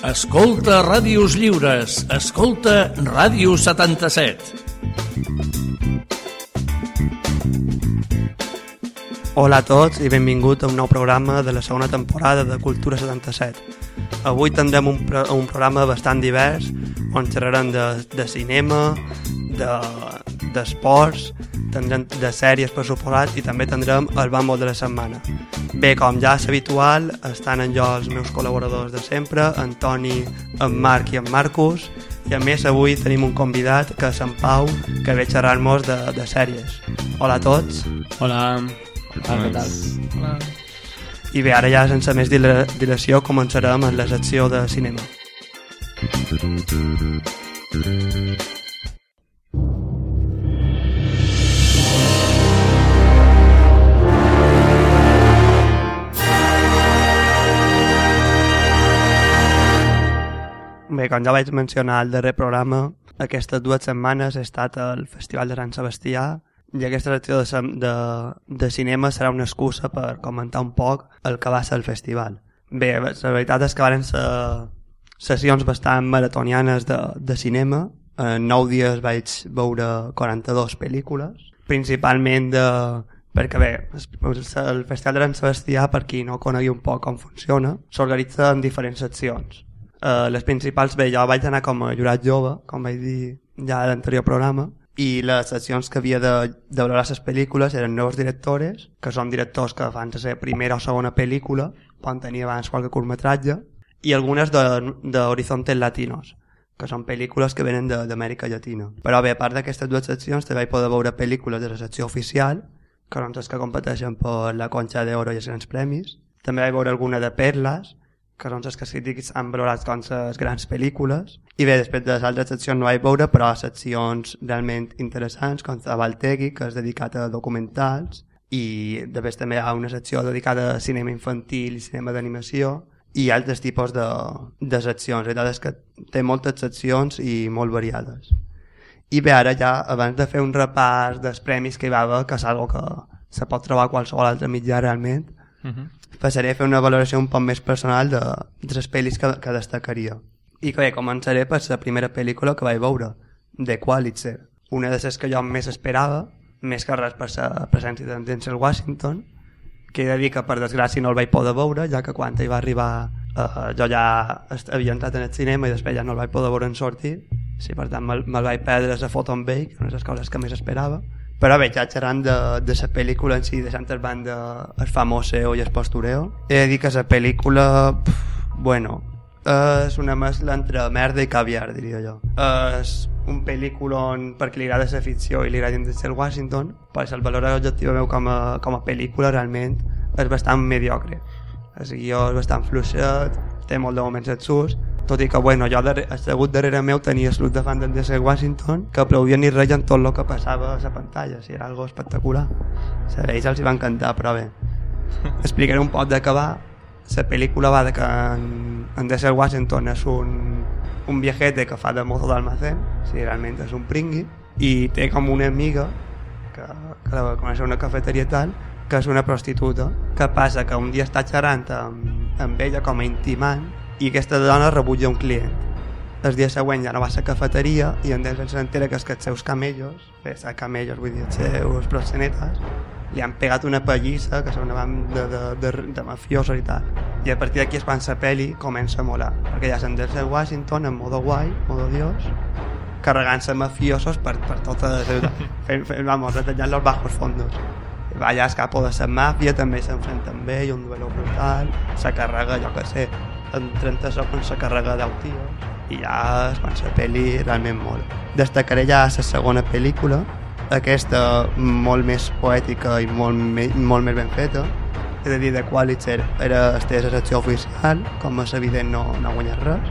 Escolta Ràdios Lliures. Escolta Ràdio 77. Hola a tots i benvingut a un nou programa de la segona temporada de Cultura 77. Avui tindrem un, un programa bastant divers on xerrarem de, de cinema, d'esports, de, tindrem de sèries per suposat i també tindrem el bambo de la setmana. Bé, com ja és habitual, estan en jo els meus col·laboradors de sempre, en Toni, en Marc i en Marcus, i a més avui tenim un convidat que és en Pau, que ve xerrar-nos de, de sèries. Hola a tots. Hola. Hola, què tal? Hola. I bé, ara ja sense més dilació començarem amb la secció de cinema. Bé, com ja vaig mencionar al darrer programa, aquestes dues setmanes he estat al Festival de Sant Sebastià i aquesta secció de, de, de cinema serà una excusa per comentar un poc el que va ser el festival. Bé, la veritat és que van ser sessions bastant maratonianes de, de cinema. En 9 dies vaig veure 42 pel·lícules, principalment de, perquè bé, el Festival de Sant Sebastià, per qui no conegui un poc com funciona, s'organitza en diferents seccions Uh, les principals, bé, jo vaig anar com a jurat jove, com vaig dir ja a l'anterior programa, i les seccions que havia de, de valorar les pel·lícules eren nous directores, que són directors que fan la primera o segona pel·lícula, poden tenir abans qualque curtmetratge, i algunes d'Horizontes Latinos, que són pel·lícules que venen d'Amèrica Llatina. Però bé, a part d'aquestes dues seccions, també vaig poder veure pel·lícules de la secció oficial, que són les que competeixen per la Concha d'Oro i els grans premis. També vaig veure alguna de Perles, que són les que crítics han valorat com les grans pel·lícules. I bé, després de les altres seccions no vaig veure, però seccions realment interessants, com la Valtegui, que és dedicat a documentals, i després també hi ha una secció dedicada a cinema infantil i cinema d'animació, i altres tipus de, de seccions. La veritat és que té moltes seccions i molt variades. I bé, ara ja, abans de fer un repàs dels premis que hi va haver, que és algo que se pot trobar a qualsevol altre mitjà realment, uh mhm. -huh passaré a fer una valoració un poc més personal de, de les pel·lis que, que destacaria. I que bé, començaré per la primera pel·lícula que vaig veure, The Qualitzer, una de les que jo més esperava, més que res per la presència de Denzel Washington, que he de dir que per desgràcia no el vaig poder veure, ja que quan hi va arribar eh, jo ja havia entrat en el cinema i després ja no el vaig poder veure en sortir, sí, per tant me'l me vaig perdre la foto amb ell, que és una de les coses que més esperava però bé, ja xerrant de, de la pel·lícula en si, de Santes Banda, el famoseo i el postureo, he de dir que la pel·lícula, pff, bueno, és una mescla entre merda i caviar, diria jo. És un pel·lículon perquè li agrada la ficció i li agrada Denzel Washington, però el valor objectiu meu com a, com a pel·lícula realment és bastant mediocre. El guió és bastant fluixet, té molt de moments absurds, tot i que bueno, jo assegut darrere meu tenia salut de fan de Washington que aplaudien i reien tot el que passava a la pantalla, si era algo espectacular. A ells els hi va encantar, però bé. Explicaré un poc de què va. La pel·lícula va de que en, en Denzel Washington és un, un viajete que fa de mozo d'almacén si realment és un pringui i té com una amiga que, que la va conèixer una cafeteria tal que és una prostituta que passa que un dia està xerrant amb, amb ella com a intimant i aquesta dona rebutja un client. El dia següent ja no va a la cafeteria i en Denzel s'entera que, és que els seus camellos, bé, els camellos, vull dir, els seus proxenetes, li han pegat una pallissa que una de, de, de, de mafiosos i tal. I a partir d'aquí és quan la peli comença a molar, perquè ja s'han Denzel Washington en modo guai, modo dios, carregant-se mafiosos per, per tota la ciutat, fent, fent, vamos, retallant los bajos fondos. Va allà escapo de la màfia, també s'enfrenta amb ell, un duelo brutal, se carrega, jo que sé, en 30 segons se carrega 10 tios i ja es quan la pel·li realment molt. Destacaré ja la segona pel·lícula, aquesta molt més poètica i molt, me, molt més ben feta. He de dir, de Qualitzer era estès a secció oficial, com és evident no, no ha guanyat res.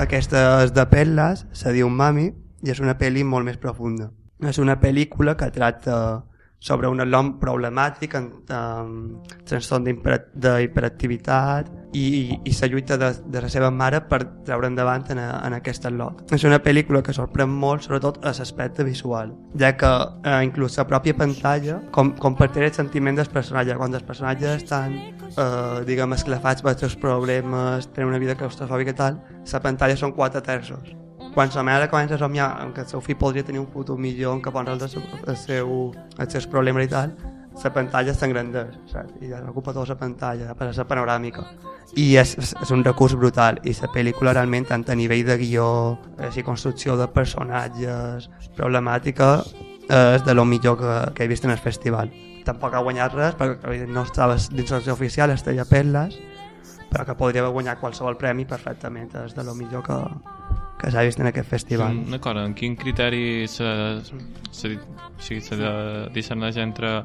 Aquesta és de Perles, se diu Mami, i és una pel·li molt més profunda. És una pel·lícula que tracta sobre un alumne problemàtic amb, amb trastorn d'hiperactivitat, i, i la lluita de, de la seva mare per treure endavant en, a, en aquest lot. És una pel·lícula que sorprèn molt, sobretot a l'aspecte visual, ja que eh, inclús la pròpia pantalla com, compartir el sentiment dels personatges. Quan els personatges estan, eh, diguem, esclafats per els seus problemes, tenen una vida claustrofòbica i tal, la pantalla són quatre terços. Quan la mare comença a somiar que el seu fill podria tenir un futur millor, en què el, el seu, els seus problemes i tal, la pantalla s'engrandeix, saps? I ocupa tota la pantalla per la panoràmica. I és, és un recurs brutal, i la pel·lícula realment, tant a nivell de guió, així, construcció de personatges, problemàtica, és de lo millor que, que he vist en el festival. Tampoc ha guanyat res, perquè no estava dins la oficial, estava Perles, però que podria haver guanyat qualsevol premi perfectament, és de lo millor que, que s'ha vist en aquest festival. D'acord, en quin criteri se, se, se, se discerneix entre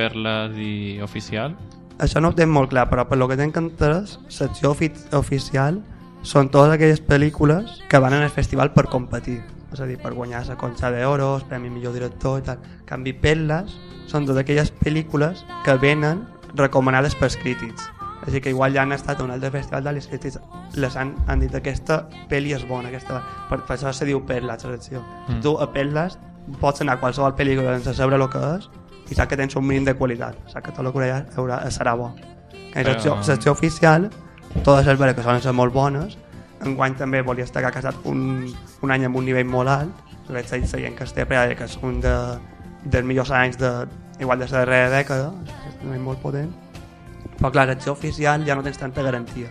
perles i oficial? Això no ho tenc molt clar, però per lo que tenc entès, secció ofi oficial són totes aquelles pel·lícules que van en el festival per competir, és a dir, per guanyar la Concha d'Oro, el Premi Millor Director i tal. En canvi, Perles són totes aquelles pel·lícules que venen recomanades pels crítics. Així que igual ja han estat a un altre festival de les crítics les han, han dit aquesta pel·li és bona, aquesta, per, per això se diu Perles, la secció. Mm. Tu a Perles pots anar a qualsevol pel·lícula sense saber el que és i saps que tens un mínim de qualitat, saps que tot el que haurà, serà bo. En la secció, secció oficial, totes les veres que solen ser molt bones, enguany també volia estar casat un, un any amb un nivell molt alt, veig seient que esté per que és un de, dels millors anys de, igual de la darrera dècada, és un molt potent, però clar, l'acció oficial ja no tens tanta garantia.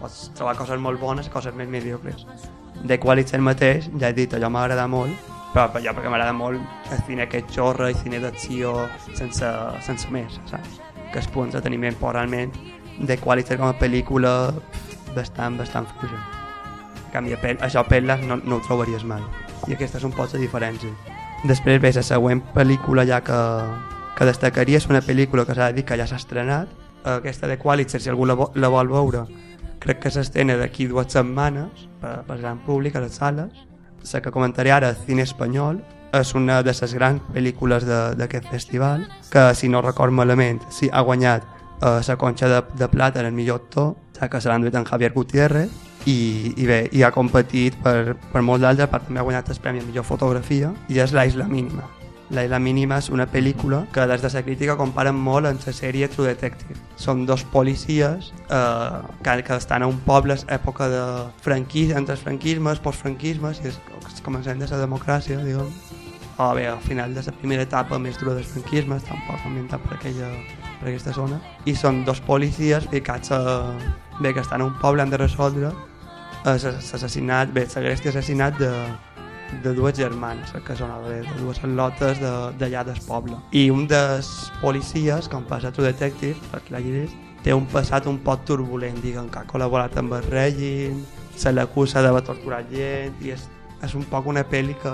Pots trobar coses molt bones i coses més mediocres. De qualitat mateix, ja he dit, allò m'agrada molt, però per allò perquè m'agrada molt el cine que xorra i cine d'acció sense, sense més, saps? Que es pugui entreteniment, però realment de qualitat com a pel·lícula bastant, bastant fluja. En canvi, pel, això pel·les no, no ho trobaries mai. I aquesta és un poc la diferència. Després ve la següent pel·lícula ja que, que destacaria és una pel·lícula que s'ha de dir que ja s'ha estrenat, aquesta de Qualitzer, si algú la, la vol veure, crec que s'estrena d'aquí dues setmanes per, per gran públic a les sales, la que comentaré ara, Cine Espanyol, és una de les grans pel·lícules d'aquest festival, que si no record malament, sí, ha guanyat eh, la conxa de, de plata en el millor actor, que se l'ha enduit en Javier Gutiérrez, i, i bé, i ha competit per, per molts d'altres, però també ha guanyat el premi a millor fotografia, i és La Isla Mínima. La Isla Mínima és una pel·lícula que des de la crítica comparen molt amb la sèrie True Detective. Són dos policies eh, que, que estan a un poble època de franquisme, entre els franquismes, postfranquismes, i és començant de la democràcia, diguem. O bé, al final de la primera etapa més dura del franquisme, està un poc ambientat per, aquella, per aquesta zona. I són dos policies ficats a... Bé, que estan a un poble, han de resoldre l'assassinat, bé, segrest i assassinat de, de dues germanes, que són de, de dues lotes d'allà del poble. I un dels policies, com passa tu detective, per qui l'hagi vist, té un passat un poc turbulent, diguem, que ha col·laborat amb el règim, se l'acusa d'haver torturat gent, i és, és un poc una pel·li que,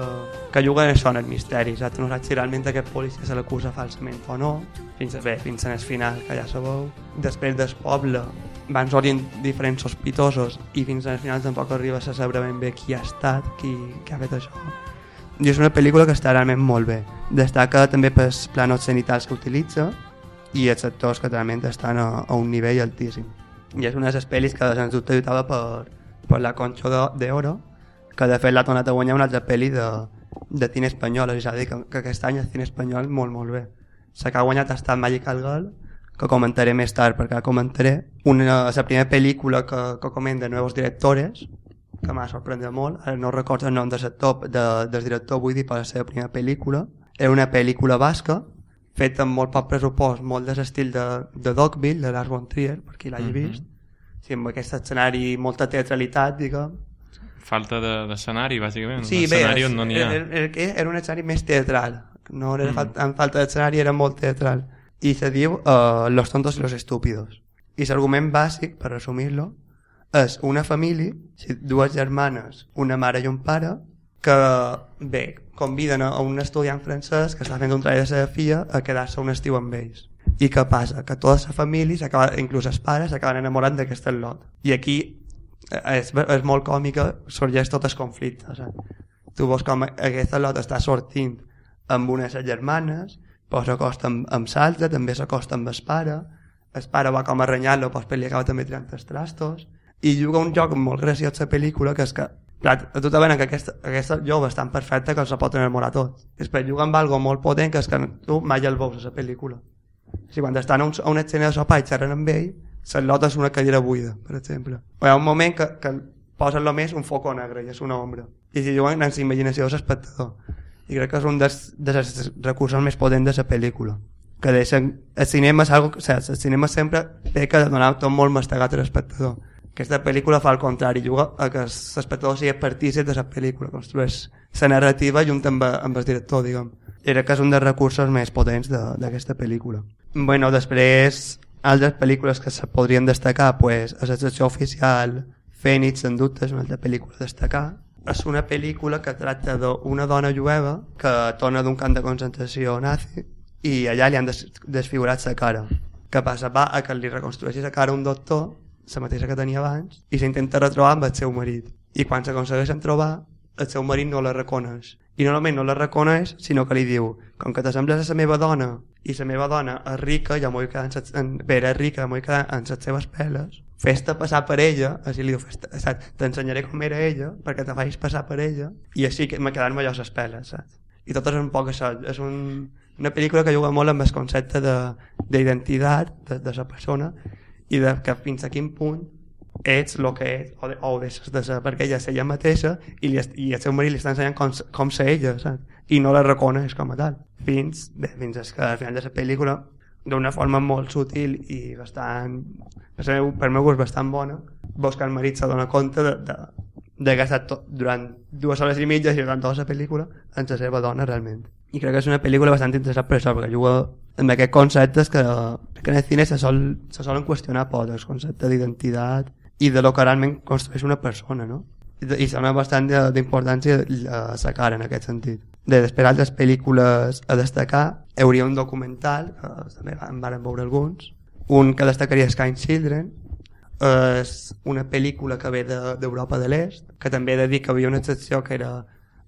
que juga en això, en el misteri, saps? No saps si realment aquest policia se l'acusa falsament o no, fins, bé, fins en el final, que ja sabeu. Després del poble van sortint diferents sospitosos i fins al final tampoc arriba a saber ben bé qui ha estat, qui, qui ha fet això. I és una pel·lícula que està realment molt bé. Destaca també pels plans sanitaris que utilitza i els actors que realment estan a, a un nivell altíssim. I és una de les pel·lis que sens dubte lluitava per, per la Concho d'Oro, que de fet l'ha tornat a guanyar una altra pel·li de, de cine espanyol, és a dir, que, que aquest any el cine espanyol molt, molt bé. La que ha guanyat ha estat Magical Girl, que comentaré més tard, perquè comentaré una, la primera pel·lícula que, que comenta Nuevos Directores, que m'ha sorprès molt, ara no recordo el nom del sector de, del director, vull dir, per la seva primera pel·lícula. Era una pel·lícula basca, feta amb molt poc pressupost, molt de l'estil de, de Dogville, de Lars von Trier, per qui l'hagi mm -hmm. vist. Sí, amb aquest escenari, molta teatralitat, diguem. Falta d'escenari, de, bàsicament. Sí, bé, era, era, era, era un escenari més teatral. No era mm. falta, en falta d'escenari, era molt teatral i se diu uh, Los tontos y los estúpidos. I l'argument bàsic, per resumir-lo, és una família, dues germanes, una mare i un pare, que, bé, conviden a un estudiant francès que està fent un treball de seva filla a quedar-se un estiu amb ells. I què passa? Que tota la família, inclús els pares, s'acaben enamorant d'aquest lot. I aquí eh, és, és molt còmica, sorgeix tot el conflicte. Saps? Tu veus com aquest lot està sortint amb unes germanes, però s'acosta amb, amb l'altre, també s'acosta amb el pare, el pare va com a renyar-lo, però després li acaba també tirant els trastos, i juga un joc molt graciós a la pel·lícula, que és que clar, a tu te que aquesta, aquesta jove és tan perfecta que se pot enamorar tot. Després juga amb algo molt potent que és que tu mai el veus a la pel·lícula. Si quan estan a, un, a una escena de sopar i xerren amb ell, se'n és una cadira buida, per exemple. O hi ha un moment que, que posen lo més un foco negre i és una ombra. I si juguen en la imaginació de l'espectador. I crec que és un dels, dels recursos més potents de la pel·lícula. Que deixen, el cinema és algo, o sigui, el cinema sempre té que donar tot molt mastegat a l'espectador. Aquesta pel·lícula fa el contrari, juga a que l'espectador sigui partícip de la pel·lícula, construeix la narrativa junt amb, amb el director, diguem. Era que és un dels recursos més potents d'aquesta pel·lícula. Bueno, després, altres pel·lícules que se podrien destacar, pues, secció oficial Fènix, en dubte, és una altra pel·lícula a destacar. És una pel·lícula que tracta d'una dona jueva que torna d'un camp de concentració nazi i allà li han des desfigurat la cara. Què passa? Va a que li reconstrueixi la cara un doctor la mateixa que tenia abans, i s'intenta retrobar amb el seu marit. I quan s'aconsegueixen trobar, el seu marit no la reconeix. I no només no la reconeix, sinó que li diu, com que t'assembles a la meva dona, i la meva dona és rica, ja m'ho he quedat en, en, bé, era rica, m'ho he quedat en les seves peles, fes-te passar per ella, així li diu, t'ensenyaré com era ella, perquè te facis passar per ella, i així que me quedaran millor les peles, saps? I tot és un poc això, és un, una pel·lícula que juga molt amb el concepte d'identitat de, de, de la persona, i de que fins a quin punt ets el que ets o, de, o deixes de ser perquè ella és ella mateixa i, li, i el seu marit li està ensenyant com, com ser ella saps? i no la reconeix com a tal fins, bé, fins que al final de la pel·lícula d'una forma molt sutil i bastant per meu, per meu gust bastant bona veus que el marit se dona compte de, de, de que ha estat tot, durant dues hores i mitja i durant tota la pel·lícula en la seva dona realment i crec que és una pel·lícula bastant interessant per això perquè juga amb aquests conceptes que, que en el cine se, sol, se solen qüestionar poc, el concepte d'identitat i de lo que realment construeix una persona, no? I, i sona bastant d'importància a la cara en aquest sentit. De després altres pel·lícules a destacar, hi hauria un documental, que també en van veure alguns, un que destacaria Kind Children, és una pel·lícula que ve d'Europa de, de l'Est, que també he de dir que havia una excepció que era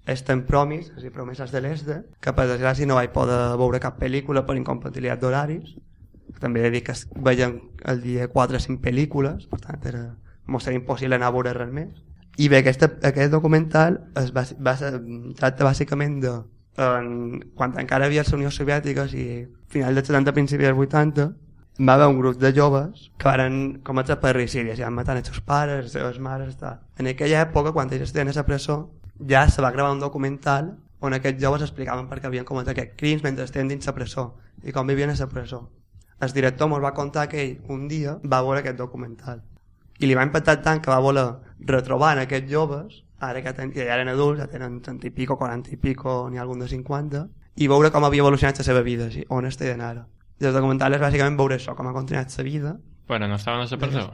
estem promis, és a dir, promeses de l'Est, que per desgràcia no vaig poder veure cap pel·lícula per incompatibilitat d'horaris. També he de dir que veien el dia 4 o 5 pel·lícules, per tant era, m'ho seria impossible anar a veure res més. I bé, aquest, aquest documental es va, va, tracta bàsicament de en, quan encara havia la Unió Soviètica i final dels 70, principi dels 80, va haver un grup de joves que van cometre parricidi, i van matant els seus pares, les seves mares, tal. En aquella època, quan ells estaven a la presó, ja se va gravar un documental on aquests joves explicaven per què havien comet aquests crims mentre estaven dins la presó i com vivien a la presó. El director ens va contar que ell un dia va veure aquest documental i li va impactar tant que va voler retrobar en aquests joves ara que, ten, ja eren adults, ja tenen 30 i pico, 40 i pico, ni algun de 50 i veure com havia evolucionat la seva vida sí, on estaven ara. I el documental és bàsicament veure això, com ha continuat la vida Bueno, no estaven a la presó?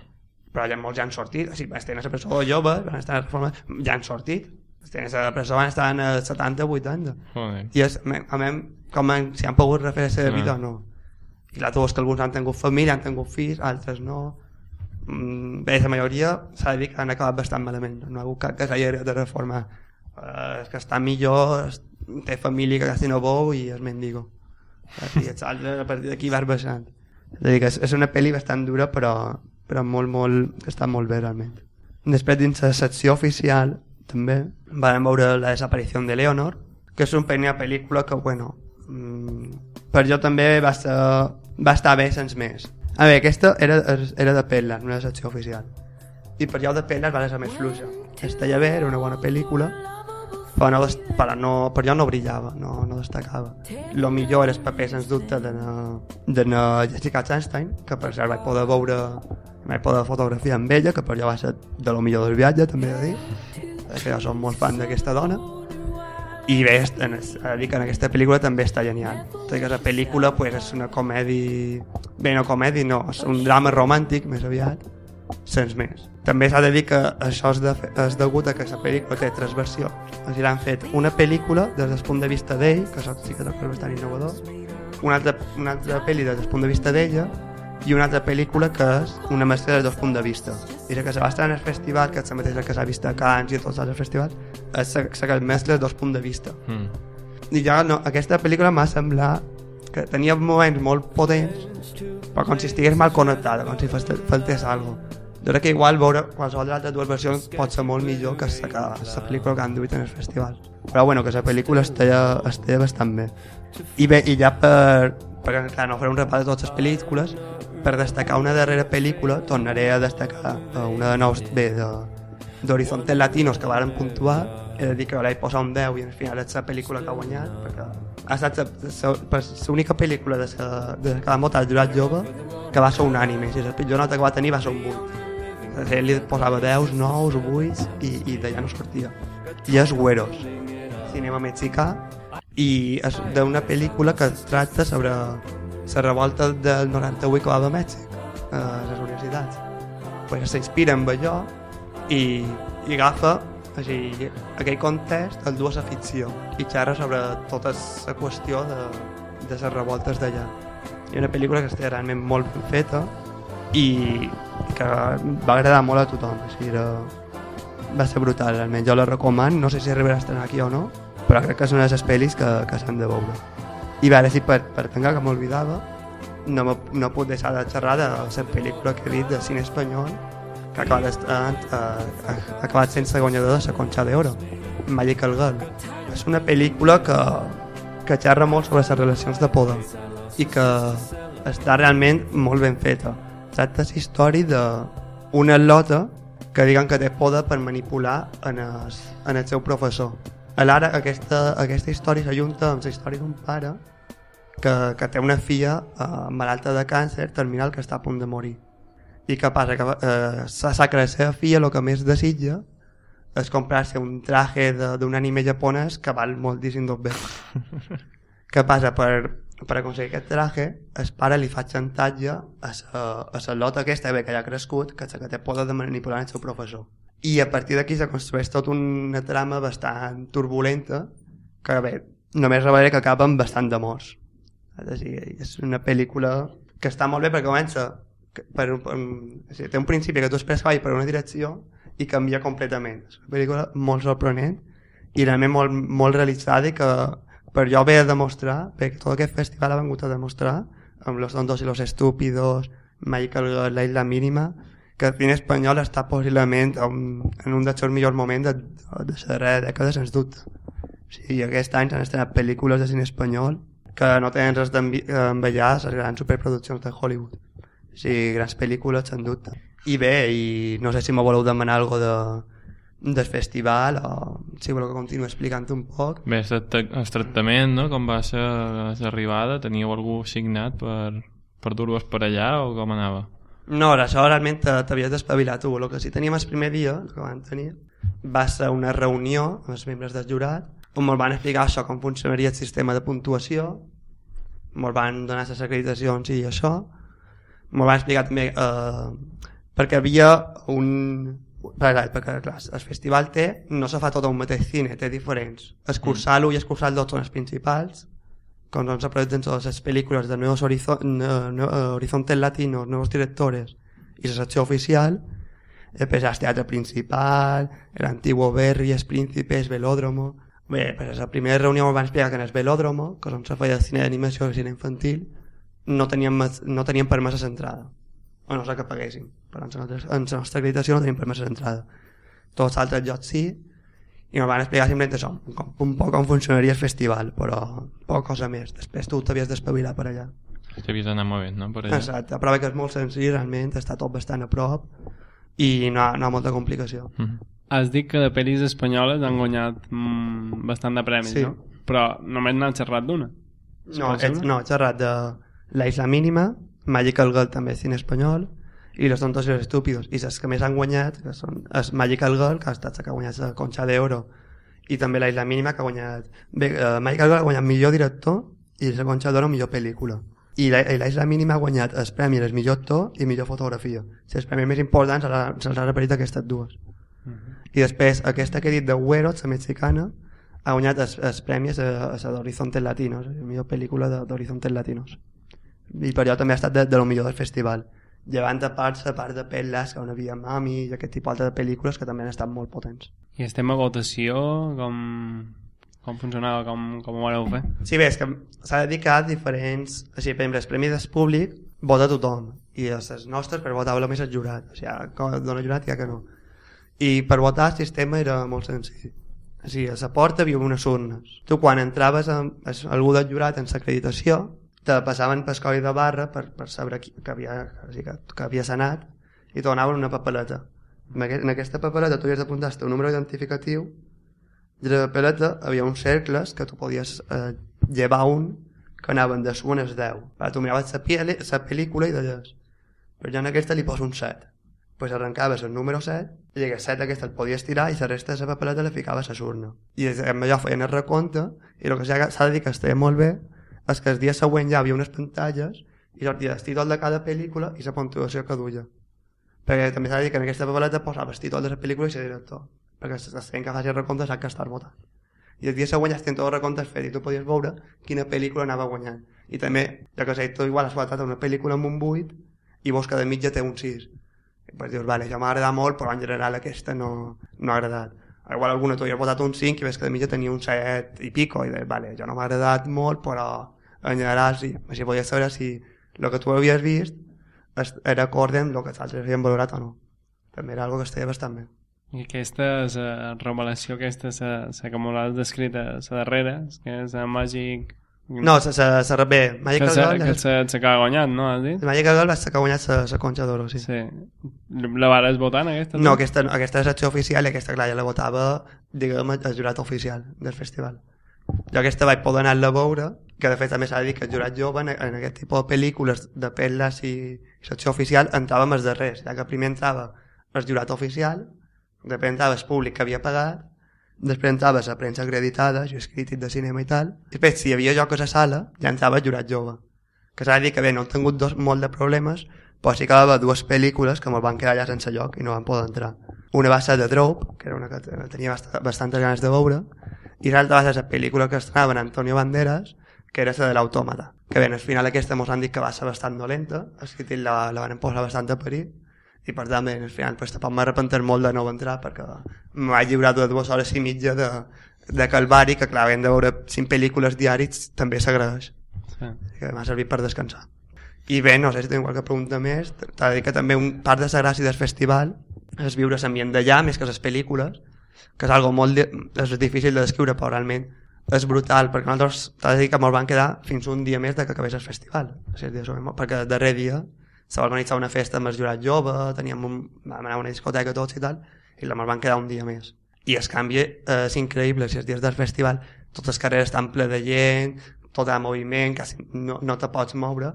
Però ja molts ja han sortit, o sigui, estan a la presó joves, van estar a la reforma, ja han sortit els a la presó van estar a 70 80 Joder. i és, a mi, com han, si han pogut refer la seva vida o no i la és que alguns han tingut família han tingut fills, altres no bé, la majoria s'ha de dir que han acabat bastant malament. No ha hagut cap que s'hagi de reformar eh, és que està millor té família que quasi no veu i és mendigo. I els altres a partir d'aquí vas baixant és dir que és, una pel·li bastant dura però, però molt, molt, està molt bé realment. Després dins la secció oficial també vam veure la desaparició de Leonor que és una pel·lícula que bueno mmm, per jo també va, ser, va estar bé sense més a veure, aquesta era, era de Petlas no era secció oficial. I per jo de Petlas va ser més fluixa. Estava bé, era una bona pel·lícula però, no, però no, per jo no brillava, no, no destacava. Lo millor era el paper, sens dubte, de, de Jessica Chastain, que per cert vaig poder veure, vaig poder fotografiar amb ella, que per jo va ser de lo millor del viatge, també he de dir. Que jo som molt fan d'aquesta dona i bé, en, que en aquesta pel·lícula també està genial. Tot i que la pel·lícula pues, és una comèdia bé, no comèdia, no, és un drama romàntic més aviat, sense més. També s'ha de dir que això és, de, és degut a que la pel·lícula té tres versions. O sigui, l'han fet una pel·lícula des del punt de vista d'ell que això sí que és bastant innovador una altra, una altra pel·li des del punt de vista d'ella i una altra pel·lícula que és una mescla de dos punts de vista. I que se va estar en el festival, que és la mateixa que s'ha vist a Cannes i a tots els festivals, és la que mescla de dos punts de vista. Mm. I ja no, aquesta pel·lícula m'ha semblat que tenia moments molt potents però com si estigués mal connectada, com si faltés alguna cosa. Jo crec que igual veure qualsevol de les altres dues versions pot ser molt millor que la, la pel·lícula que han duit en el festival. Però bueno, que la pel·lícula es té, es té bastant bé. I bé, i ja per, perquè clar, no faré un repàs de totes les pel·lícules, per destacar una darrera pel·lícula, tornaré a destacar eh, una de nous, bé, d'Horizontes Latinos que varen puntuar, he de dir que vaig posar un 10 i al final és la pel·lícula que ha guanyat, perquè ha estat l'única pel·lícula de, sa, de cada mot al jurat jove que va ser un anime, si la pitjor nota que va tenir va ser un 8 ell li posava 10, 9, 8 i, i d'allà no sortia. I és Güeros, cinema mexicà, i és d'una pel·lícula que tracta sobre la revolta del 98 que va a Mèxic, a les universitats. Pues s'inspira en allò i, i agafa així, aquell context el dues a ficció i xerra sobre tota la qüestió de, de les revoltes d'allà. Ha una pel·lícula que està realment molt ben feta i que va agradar molt a tothom sigui, era... va ser brutal almenys jo la recomano, no sé si arribarà a estar aquí o no però crec que són les pel·lis que, que s'han de veure i bé, sí, per, per tenir que m'oblidava no, no puc deixar de xerrar de la pel·lícula que he dit de cine espanyol que ha acabat, estant, eh, ha acabat sense guanyador de la Concha d'Oro Magical Girl és una pel·lícula que, que xerra molt sobre les relacions de poder i que està realment molt ben feta tracta la història d'una lota que diguen que té poder per manipular en el, en el seu professor. Alhora, aquesta, aquesta història s'ajunta amb la història d'un pare que, que té una filla eh, malalta de càncer terminal que està a punt de morir. I què passa? Que eh, sa que la seva filla el que més desitja és comprar-se un traje d'un anime japonès que val moltíssim dos bé. què passa? Per, per aconseguir aquest traje, el pare li fa xantatge a la lota aquesta bé, que ja ha crescut, que, que té poder de manipular el seu professor. I a partir d'aquí se construeix tota una trama bastant turbulenta, que bé, només revelaré que acaba amb bastant d'amors. És una pel·lícula que està molt bé perquè comença per, per, o té un principi que tu esperes que vagi per una direcció i canvia completament. És una pel·lícula molt sorprenent i realment molt, molt realitzada i que per jo ve a demostrar, perquè tot aquest festival ha vengut a demostrar, amb Los Tontos i Los Estúpidos, Michael La Isla Mínima, que el cine espanyol està possiblement en, un dels seus millors moments de, de la darrera dècada, sens dubte. O sigui, aquest any s'han estrenat pel·lícules de cine espanyol que no tenen res d'envellar les grans superproduccions de Hollywood. O sigui, grans pel·lícules, sens dubte. I bé, i no sé si me voleu demanar alguna de, del festival o si voleu que continuï explicant un poc Bé, el tractament, no? com va ser l'arribada teníeu algú signat per, per dur-vos per allà o com anava? No, això realment t'havies d'espavilar tu el que sí teníem el primer dia el que vam tenir va ser una reunió amb els membres del jurat on ens van explicar això, com funcionaria el sistema de puntuació ens van donar les acreditacions i això ens van explicar també eh, perquè havia un, perquè, clar, el festival té, no se fa tot un mateix cine, té diferents. Escursar-lo mm. i escursar el són els principals, com se presenten totes les pel·lícules de Nuevos Horizon, no, Horizontes Latinos, Nuevos Directores i la secció oficial, després el teatre principal, el antiguo Berry, els príncipes, Velódromo... Bé, pues la primera reunió em van explicar que en el Velódromo, que on se feia cine d'animació i cine infantil, no teníem, no teníem permès d'entrada o no sé que paguéssim però en la, nostra acreditació no tenim permès d'entrada tots els altres llocs sí i ens van explicar simplement això com, un poc com funcionaria el festival però poca cosa més després tu t'havies d'espavilar per allà t'havies d'anar movent no? per allà. exacte, però que és molt senzill realment està tot bastant a prop i no, no ha molta complicació mm -hmm. Has dit que de pel·lis espanyoles han guanyat mm, bastant de premis, sí. no? Però només n'han xerrat d'una. No, he, no, he xerrat de La Isla Mínima, Magical Girl també cine espanyol i Los tontos i los estúpidos. I les que més han guanyat que són és Magical Girl que ha estat que ha guanyat la Concha d'Oro i també la Isla Mínima que ha guanyat bé, uh, Magical Girl ha guanyat millor director i la Concha d'Oro millor pel·lícula. I la, i la Isla Mínima ha guanyat el premi el millor actor i millor fotografia. Si els premis més importants se'ls ha repetit aquestes dues. Uh mhm. -huh. i després aquesta que he dit de Güero, la mexicana ha guanyat els, els premis a, a d'Horizontes Latinos la millor pel·lícula d'Horizontes Latinos. I per allò també ha estat de, de lo millor del festival llevant a part la part de pel·les que on havia Mami i aquest tipus de pel·lícules que també han estat molt potents. I estem a votació com, com funcionava, com, com ho vareu fer? Sí, bé, és que s'ha dedicat diferents... Així, per exemple, els premis del públic vota tothom i a les nostres per votar només el jurat o sigui, com dona jurat ja que no. I per votar el sistema era molt senzill. O sigui, a la porta hi havia unes urnes. Tu quan entraves amb algú del jurat en l'acreditació te passaven per codi de barra per, per saber qui, que, havia, que, que havia sanat i te donaven una papeleta. En aquesta papeleta tu havies d'apuntar el teu número identificatiu i la papeleta havia uns cercles que tu podies eh, llevar un que anaven de 1 a 10 Va, tu miraves la, la pel·lícula i deies però jo en aquesta li poso un 7 pues arrencaves el número 7 i el 7 aquesta el podies tirar i la resta de la papeleta la ficaves a l'urna i amb allò feien el recompte i el que s'ha de dir que estava molt bé és que el dia següent ja havia unes pantalles i sortia el títol de cada pel·lícula i la puntuació que duia. Perquè també s'ha de dir que en aquesta papeleta posava el títol de la pel·lícula i el director. Perquè la gent que faci el recompte sap que està votant. I el dia següent ja estem tots els recomptes fets i tu podies veure quina pel·lícula anava guanyant. I també, ja que sé, tu igual has votat una pel·lícula amb un 8 i vols que de mitja té un 6. I pues dius, vale, ja m'ha agradat molt, però en general aquesta no, no ha agradat igual alguna tu hi has votat un 5 i ves que de mitja tenia un 7 i pico i dius, vale, jo no m'ha agradat molt però en general sí, així podies saber si el que tu havies vist era acord amb el que els altres havien valorat o no també era algo que estava bastant bé i aquesta és la revelació aquesta la que m'ho descrit a la darrera que és a Magic no, se, se, se bé, Magic que Girl... Que se, se que ha guanyat, no? Has dit? Magic Girl va ser que ha guanyat la, Concha d'Oro, sí. sí. La vares votar en aquesta? No, aquesta, aquesta és l'acció oficial i aquesta, clar, ja la votava, diguem, el jurat oficial del festival. Jo aquesta vaig poder anar a veure, que de fet també s'ha de dir que el jurat jove en, en aquest tipus de pel·lícules de pel·les i, i l'acció oficial entrava més de res, ja que primer entrava el jurat oficial, després entrava el públic que havia pagat Després entrava la premsa acreditada, jo crític de cinema i tal. Després, si hi havia joc a la sala, ja entrava el jurat jove. Que s'ha de dir que bé, no han tingut dos, molt de problemes, però sí que va dues pel·lícules que me'l van quedar allà sense lloc i no van poder entrar. Una va ser The Drope, que era una que tenia bast bastantes ganes de veure, i l'altra va ser la pel·lícula que estrenaven Antonio Banderas, que era la de l'autòmata. Que bé, al final aquesta mos han dit que va ser bastant dolenta, els que la, la van posar bastant a perill, i per tant, bé, al final pues, tampoc m'arrepentir molt de no entrar perquè m'ha lliurat de dues hores i mitja de, de calvari que clar, havent de veure cinc pel·lícules diaris també s'agraeix sí. que m'ha servit per descansar i bé, no sé si teniu qualque pregunta més t'ha de dir que també un part de la gràcia del festival és viure l'ambient d'allà més que les pel·lícules que és algo molt és difícil de descriure però realment és brutal perquè nosaltres t'ha de dir que ens van quedar fins un dia més de que acabés el festival o sigui, perquè el darrer dia se va organitzar una festa amb el jurat jove, teníem un, vam anar a una discoteca tots i tal, i la van quedar un dia més. I el canvi eh, és increïble, si els dies del festival totes les carreres estan ple de gent, tot el moviment, quasi no, no te pots moure,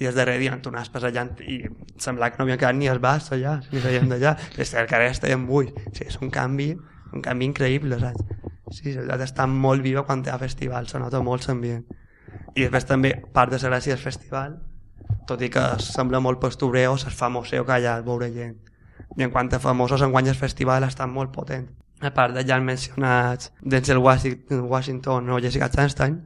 i des darrere dia tu anaves passejant i semblava que no havia quedat ni el bas allà, ni la gent d'allà, i les carreres estaven buit. Sí, és un canvi, un canvi increïble, saps? Sí, la ciutat està molt viva quan hi ha festival, se nota molt l'ambient. I després també, part de la gràcia del festival, tot i que sembla molt postureo, es famoseo que hi ha veure gent. I en quant a famosos, enguany el festival està molt potent. A part de ja han mencionat Denzel Washington o Jessica Chastain,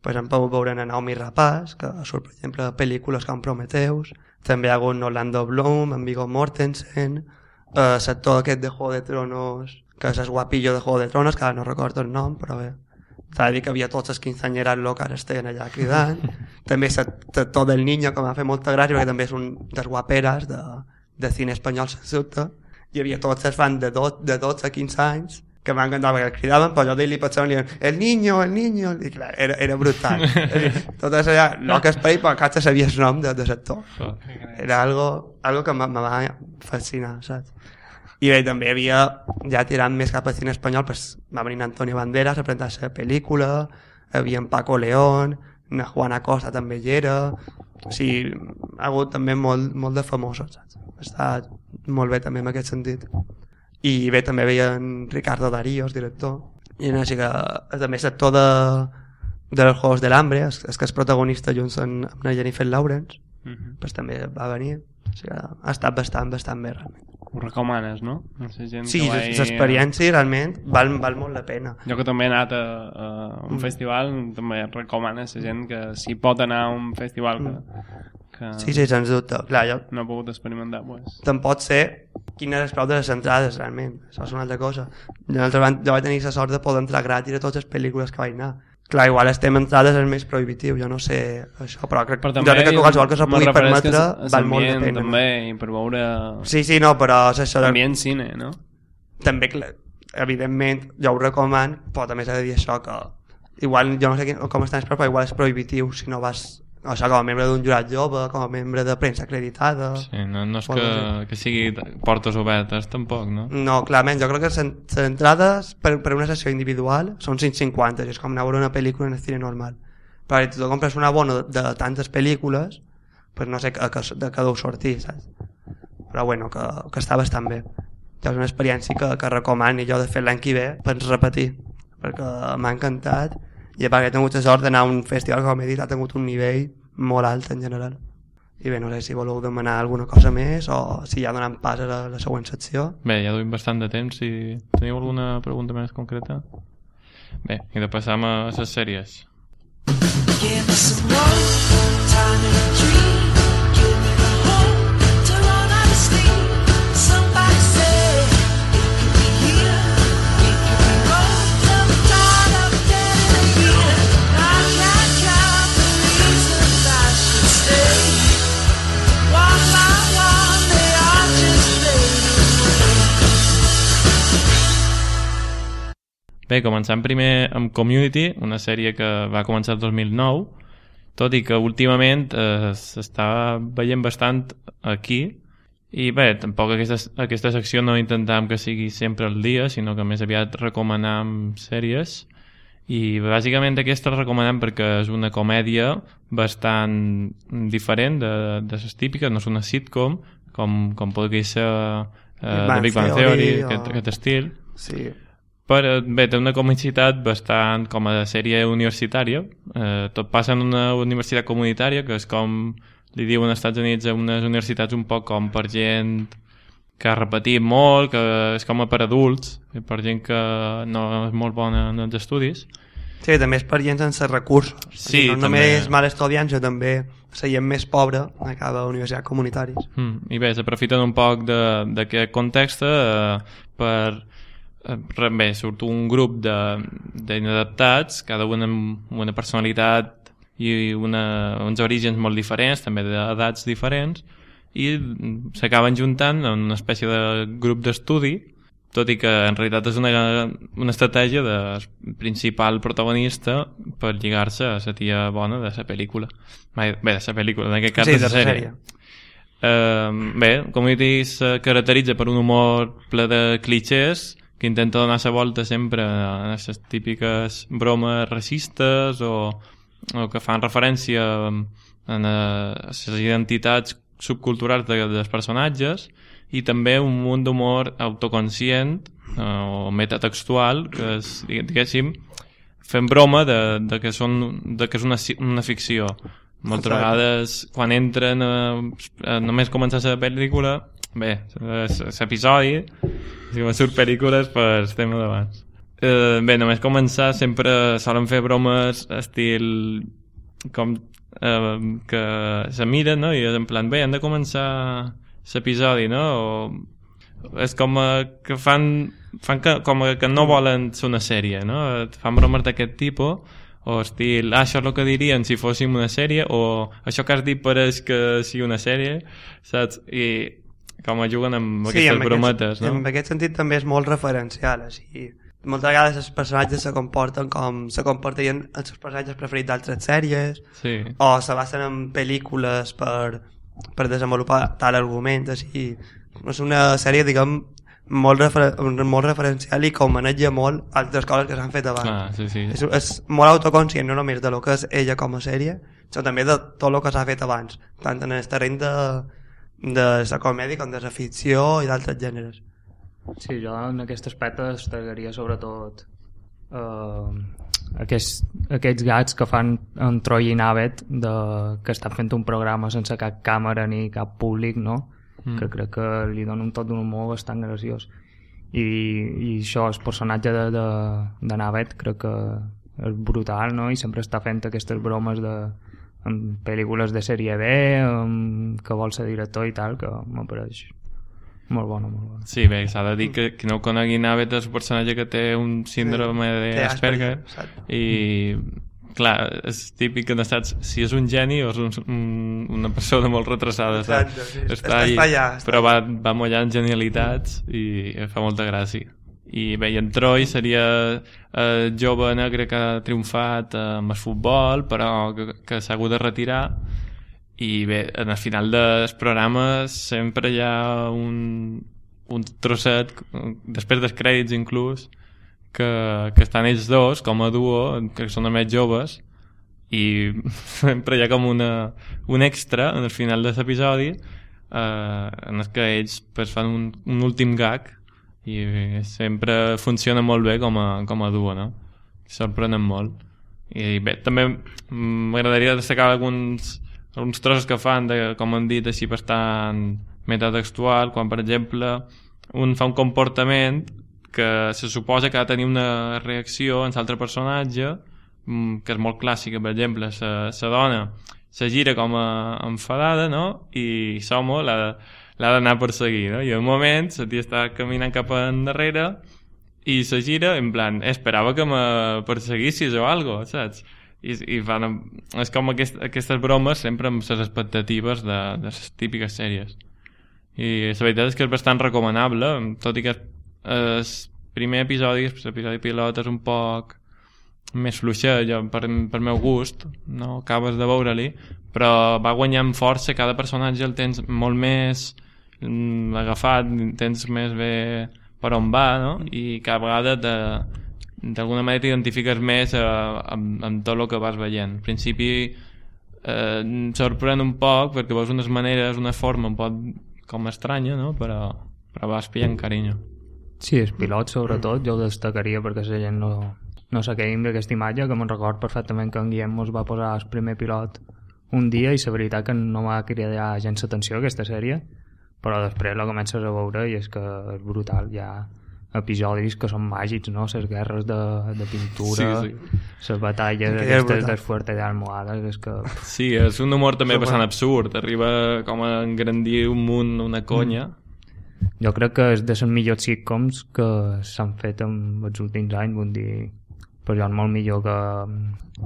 pues hem pogut veure en Naomi Rapaz, que surt, per exemple, pel·lícules com Prometheus, també hi ha hagut Orlando Bloom, en Viggo Mortensen, eh, l'actor aquest de Juego de Tronos, que és el guapillo de Juego de Tronos, que no recordo el nom, però bé, S'ha de dir que havia tots els quinceanyeras locals estaven allà cridant. també tot del niño, que m'ha fet molta gràcia, perquè també és un dels guaperes de, de cine espanyol, sens dubte. Hi havia tots els fans de, de 12 a 15 anys que m'han encantat perquè el cridaven, però jo d'ell li passaven i el niño, el niño, i clar, era, era brutal. tot això allà, loques per ell, però encara sabia el nom de, de sector. Era algo, algo que me va fascinar, saps? I bé, també havia, ja tirant més cap al cine espanyol, pues, va venir Antonio Banderas a presentar la pel·lícula, havia en Paco León, na Juana Costa també hi era, o sigui, ha hagut també molt, molt de famosos, saps? Ha estat molt bé també en aquest sentit. I bé, també veia en Ricardo Darío, el director, i no, així que també és actor de, dels Juegos de l'Hambre, és, és que és protagonista junts amb, amb la Jennifer Lawrence, uh -huh. pues també va venir, o sigui, ha estat bastant, bastant bé realment ho recomanes, no? sé, gent sí, vai... l'experiència realment val, val molt la pena. Jo que també he anat a, a un mm. festival, també recomanes a gent que si pot anar a un festival que, mm. que sí, sí, sens dubte. Clar, jo... no he pogut experimentar. Pues. Te'n pot ser quin és el preu de les entrades, realment. Això és una altra cosa. Jo, jo vaig tenir la sort de poder entrar gratis a totes les pel·lícules que vaig anar Clar, igual estem entrades és més prohibitiu, jo no sé això, però crec, Però jo crec que qualsevol que se pugui que permetre val molt de pena. També, i per veure Sí, sí, no, però és això de, ambient cine, no? també, evidentment, jo ho recomano, però també s'ha de dir això que igual, jo no sé com estan però igual és prohibitiu si no vas o sigui, com a membre d'un jurat jove, com a membre de premsa acreditada... Sí, no, no és que, que sigui portes obertes, tampoc, no? No, clarament, jo crec que les entrades per, per una sessió individual són 150, és com anar a veure una pel·lícula en el cine normal. Però si tu compres un abono de tantes pel·lícules, pues no sé a, a, de què deu sortir, saps? Però bueno, que, que està bastant bé. Ja és una experiència que, que recomano i jo de fet l'any que ve penso repetir, perquè m'ha encantat i a part he tingut la sort d'anar a un festival que com he dit ha tingut un nivell molt alt en general. I bé, no sé si voleu demanar alguna cosa més o si ja donant pas a la, la següent secció. Bé, ja duim bastant de temps. Si teniu alguna pregunta més concreta? Bé, i de passar a les sèries. Give me some more time in a dream. Bé, començant primer amb Community, una sèrie que va començar el 2009, tot i que últimament eh, s'està veient bastant aquí, i bé, tampoc aquesta, aquesta secció no intentàvem que sigui sempre al dia, sinó que més aviat recomanàvem sèries, i bàsicament aquesta la recomanem perquè és una comèdia bastant diferent de, de les típiques, no és una sitcom, com, com podria ser eh, The Big Bang Theory, o- aquest, aquest estil, Sí. Però bé, té una comicitat bastant com a sèrie universitària. Eh, tot passa en una universitat comunitària, que és com li diuen als Estats Units, unes universitats un poc com per gent que ha repetit molt, que és com a per adults, i per gent que no és molt bona en els estudis. Sí, també és per gent sense recursos. Sí, no també. només mal estudiants, sinó també la gent més pobra a cada universitat comunitàries. Mm, I bé, s'aprofiten un poc de- d'aquest context eh, per... eh, Bé, surt un grup de- d'inadaptats, cada un amb una personalitat i una, uns orígens molt diferents, també d'edats diferents, i s'acaben juntant en una espècie de grup d'estudi, tot i que en realitat és una, una estratègia del principal protagonista per lligar-se a la tia bona de la pel·lícula. Bé, de la pel·lícula, en aquest cas sí, de la sèrie. sèrie. Uh, bé, Community se caracteritza per un humor ple de clichés que intenta donar la volta sempre a les típiques bromes racistes o, o que fan referència a les identitats subculturals de, dels personatges i també un munt d'humor autoconscient eh, o metatextual que és, diguéssim, fent broma de, de, que, són, de que és una, una ficció. Moltes Exacte. vegades, quan entren a, a només començar la pel·lícula, bé, l'episodi, si me surt pel·lícules, pues tema d'abans. Eh, bé, només començar sempre solen fer bromes estil com eh, que se miren, no? I és en plan, bé, hem de començar l'episodi, no? O és com a, que fan, fan que, com a, que no volen ser una sèrie, no? Fan bromes d'aquest tipus, o estil, ah, això és el que dirien si fóssim una sèrie, o això que has dit pareix que sigui una sèrie, saps? I com a juguen amb aquestes en brometes, aquest, no? En aquest sentit també és molt referencial, sigui, moltes vegades els personatges se comporten com se comportarien els seus personatges preferits d'altres sèries, Sí. o se basen en pel·lícules per, per desenvolupar tal argument, sigui, és una sèrie, diguem, molt, refer molt referencial i que maneja molt altres coses que s'han fet abans. Clar, sí, sí. És, és molt autoconscient, no només de lo que és ella com a sèrie, sinó també de tot el que s'ha fet abans, tant en el terreny de, de la comèdia com de la ficció i d'altres gèneres. Sí, jo en aquest aspecte destacaria sobretot eh, aquests, aquests gats que fan en Troy i Navet de, que estan fent un programa sense cap càmera ni cap públic, no? Mm. que crec que li dona un tot d'un humor bastant graciós i, i això, el personatge de, de, de Navet crec que és brutal, no? I sempre està fent aquestes bromes de en pel·lícules de sèrie B, que vol ser director i tal, que m'apareix Molt bona, molt bona. Sí, bé, s'ha de dir que, que no conegui Navet és un personatge que té un síndrome Té d'Asperger i clar, és típic que no saps si és un geni o és un, un, una persona molt retrasada? Exacte, sí. està, Està- ahí, està allà, està però va, va mullant genialitats i fa molta gràcia i bé, i en Troy seria eh, jove negre que ha triomfat eh, amb el futbol però que, que s'ha hagut de retirar. I bé, en el final dels programes sempre hi ha un, un trosset després dels crèdits inclús que, que estan ells dos com a duo, que són els més joves i sempre hi ha com una, un extra en el final de l'episodi eh, en el que ells pues, fan un, un últim gag i sempre funciona molt bé com a, com a duo no? sorprenen molt i bé, també m'agradaria destacar alguns, alguns trossos que fan de, com han dit així bastant metatextual quan per exemple un fa un comportament que se suposa que ha de tenir una reacció en l'altre personatge mm, que és molt clàssica per exemple sa dona se gira com a enfadada no? i Somo de- l'ha d'anar a perseguir no? i un moment la tia està caminant cap endarrere i se gira en plan, esperava que me perseguissis o algo, saps? I, i fan, és com aquest, aquestes bromes sempre amb les expectatives de, de les típiques sèries i la veritat és que és bastant recomanable tot i que el primer episodi l'episodi pilot és un poc més fluixet jo, per, per meu gust no acabes de veure-li però va guanyant força cada personatge el tens molt més agafat tens més bé per on va no? i cada vegada d'alguna manera t'identifiques més eh, amb, amb tot el que vas veient al principi eh, sorprèn un poc perquè veus unes maneres, una forma un poc com estranya, no? però, però vas pillant carinyo. Sí, el pilot sobretot jo ho destacaria perquè la gent no, no s'aqueïm d'aquesta imatge que me'n record perfectament que en Guillem mos va posar el primer pilot un dia i la veritat que no m'ha cridar gens l'atenció aquesta sèrie però després la comences a veure i és que és brutal hi ha episodis que són màgics no? les guerres de, de pintura Sí, les batalles Que és aquestes del fuerte de almohades és que Sí, és un humor també Super. bastant absurd, arriba com a engrandir un munt, una conya. jo crec que és de les millors sitcoms que s'han fet en els últims anys vull dir, jo és molt millor que,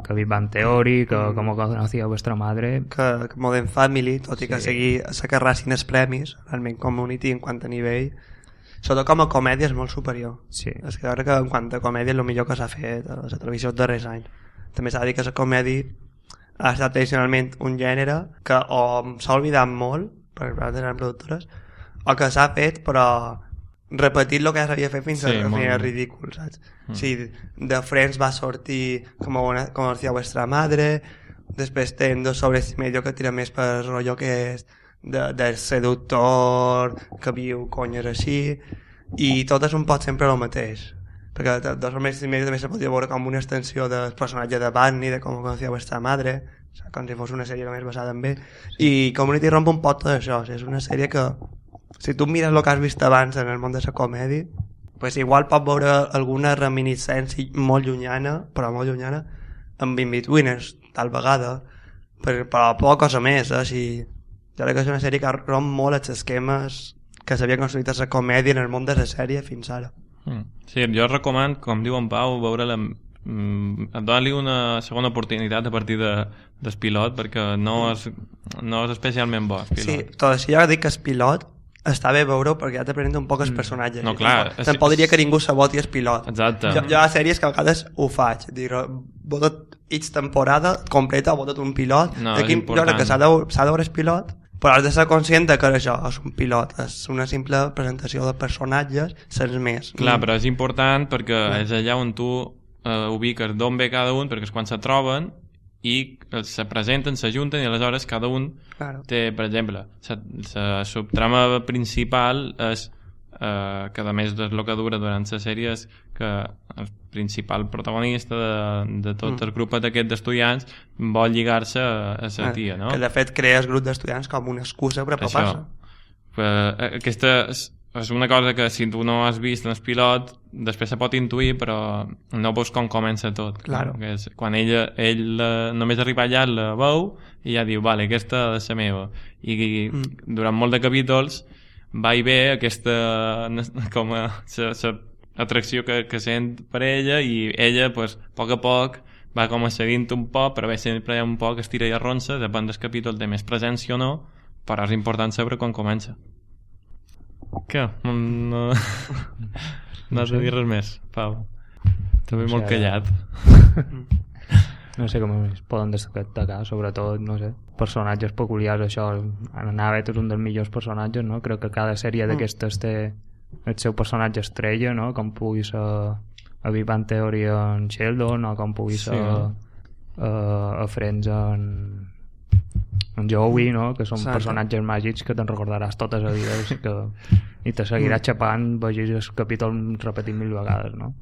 que Big Bang Theory que Mm. com conocía vuestra madre que, que Modern Family, tot i que Sí. sigui se carrassin els premis, realment Community en quant a nivell, sobretot com a comèdia és molt superior. sí, És que crec que en quant a comèdia és el millor que s'ha fet a la televisió els darrers anys. També s'ha de dir que la comèdia ha estat tradicionalment un gènere que o s'ha oblidat molt, per altres grans productores, o que s'ha fet però repetit el que ja s'havia fet fins Sí, a, a molt. ridícul, saps? Mm. Sí, de Friends va sortir com una, com decía vuestra madre, després ten dos sobres i medio que tira més per rotllo que és de, del seductor que viu conyes així i tot és un pot sempre el mateix perquè de- dos sobres i medio també se podia veure com una extensió del personatge de Barney de com conocía vuestra madre o sigui, com si fos una sèrie només basada en ell i Community romp un pot tot això o sigui, és una sèrie que si tu mires el que has vist abans en el món de la comèdia pues igual pot veure alguna reminiscència molt llunyana, però molt llunyana, amb In-Betweeners, tal vegada, però, però poca cosa més, eh? Si, jo crec que és una sèrie que romp molt els esquemes que s'havia construït a la comèdia en el món de la sèrie fins ara. Mm. Sí, jo recomano, com diu en Pau, veure-la mm, donar-li una segona oportunitat a partir de, del pilot perquè no és, no és especialment bo el Sí, pilot. tot així ja dic que el pilot està bé veure perquè ja t'aprenen un poc els personatges. Mm. No, I clar, Tampoc, tampoc diria que ningú saboti el pilot. Exacte. Jo, jo a sèries que a vegades ho faig. Dir, vota't each temporada completa, vota't un pilot. No, Aquí és jo crec que s'ha de, de veure el pilot, però has de ser conscient que això és un pilot, és una simple presentació de personatges, sense més. Clar, però és important perquè és allà on tu eh, ubiques d'on ve cada un, perquè és quan se troben i se presenten, s'ajunten i aleshores cada un Claro. té, per exemple, la subtrama principal és eh, que a més del que dura durant la sèrie és que el principal protagonista de, de tot Mm. el grup d'aquest d'estudiants vol lligar-se a, a la tia, no? Que de fet crea el grup d'estudiants com una excusa per apropar-se. Eh, Aquesta és, és una cosa que si tu no has vist en el pilot després se pot intuir però no veus com comença tot Claro. que és, quan ella, ell eh, només arriba allà la veu i ja diu vale, aquesta ha de ser meva i, i Mm. durant molt de capítols va i ve aquesta com a sa, sa atracció que, que sent per ella i ella, pues, a poc a poc va com a seguint un poc, però bé, sempre hi ha un poc estira i arronsa, depèn del capítol té més presència o no, però és important saber quan comença. Què? No, no, no has de dir res més, Pau. També No molt sé, callat. no sé com es poden destacar, sobretot, no sé, personatges peculiars, això, en Navet és un dels millors personatges, no? Crec que cada sèrie d'aquestes té el seu personatge estrella, no? Com pugui ser a Big Bang Theory en Sheldon, o com pugui ser Sí. a, a Friends en, en Joey, no? Que són Exacte. personatges màgics que te'n recordaràs totes la vida i, que, i te seguirà xapant, vegis el capítol repetit mil vegades, no?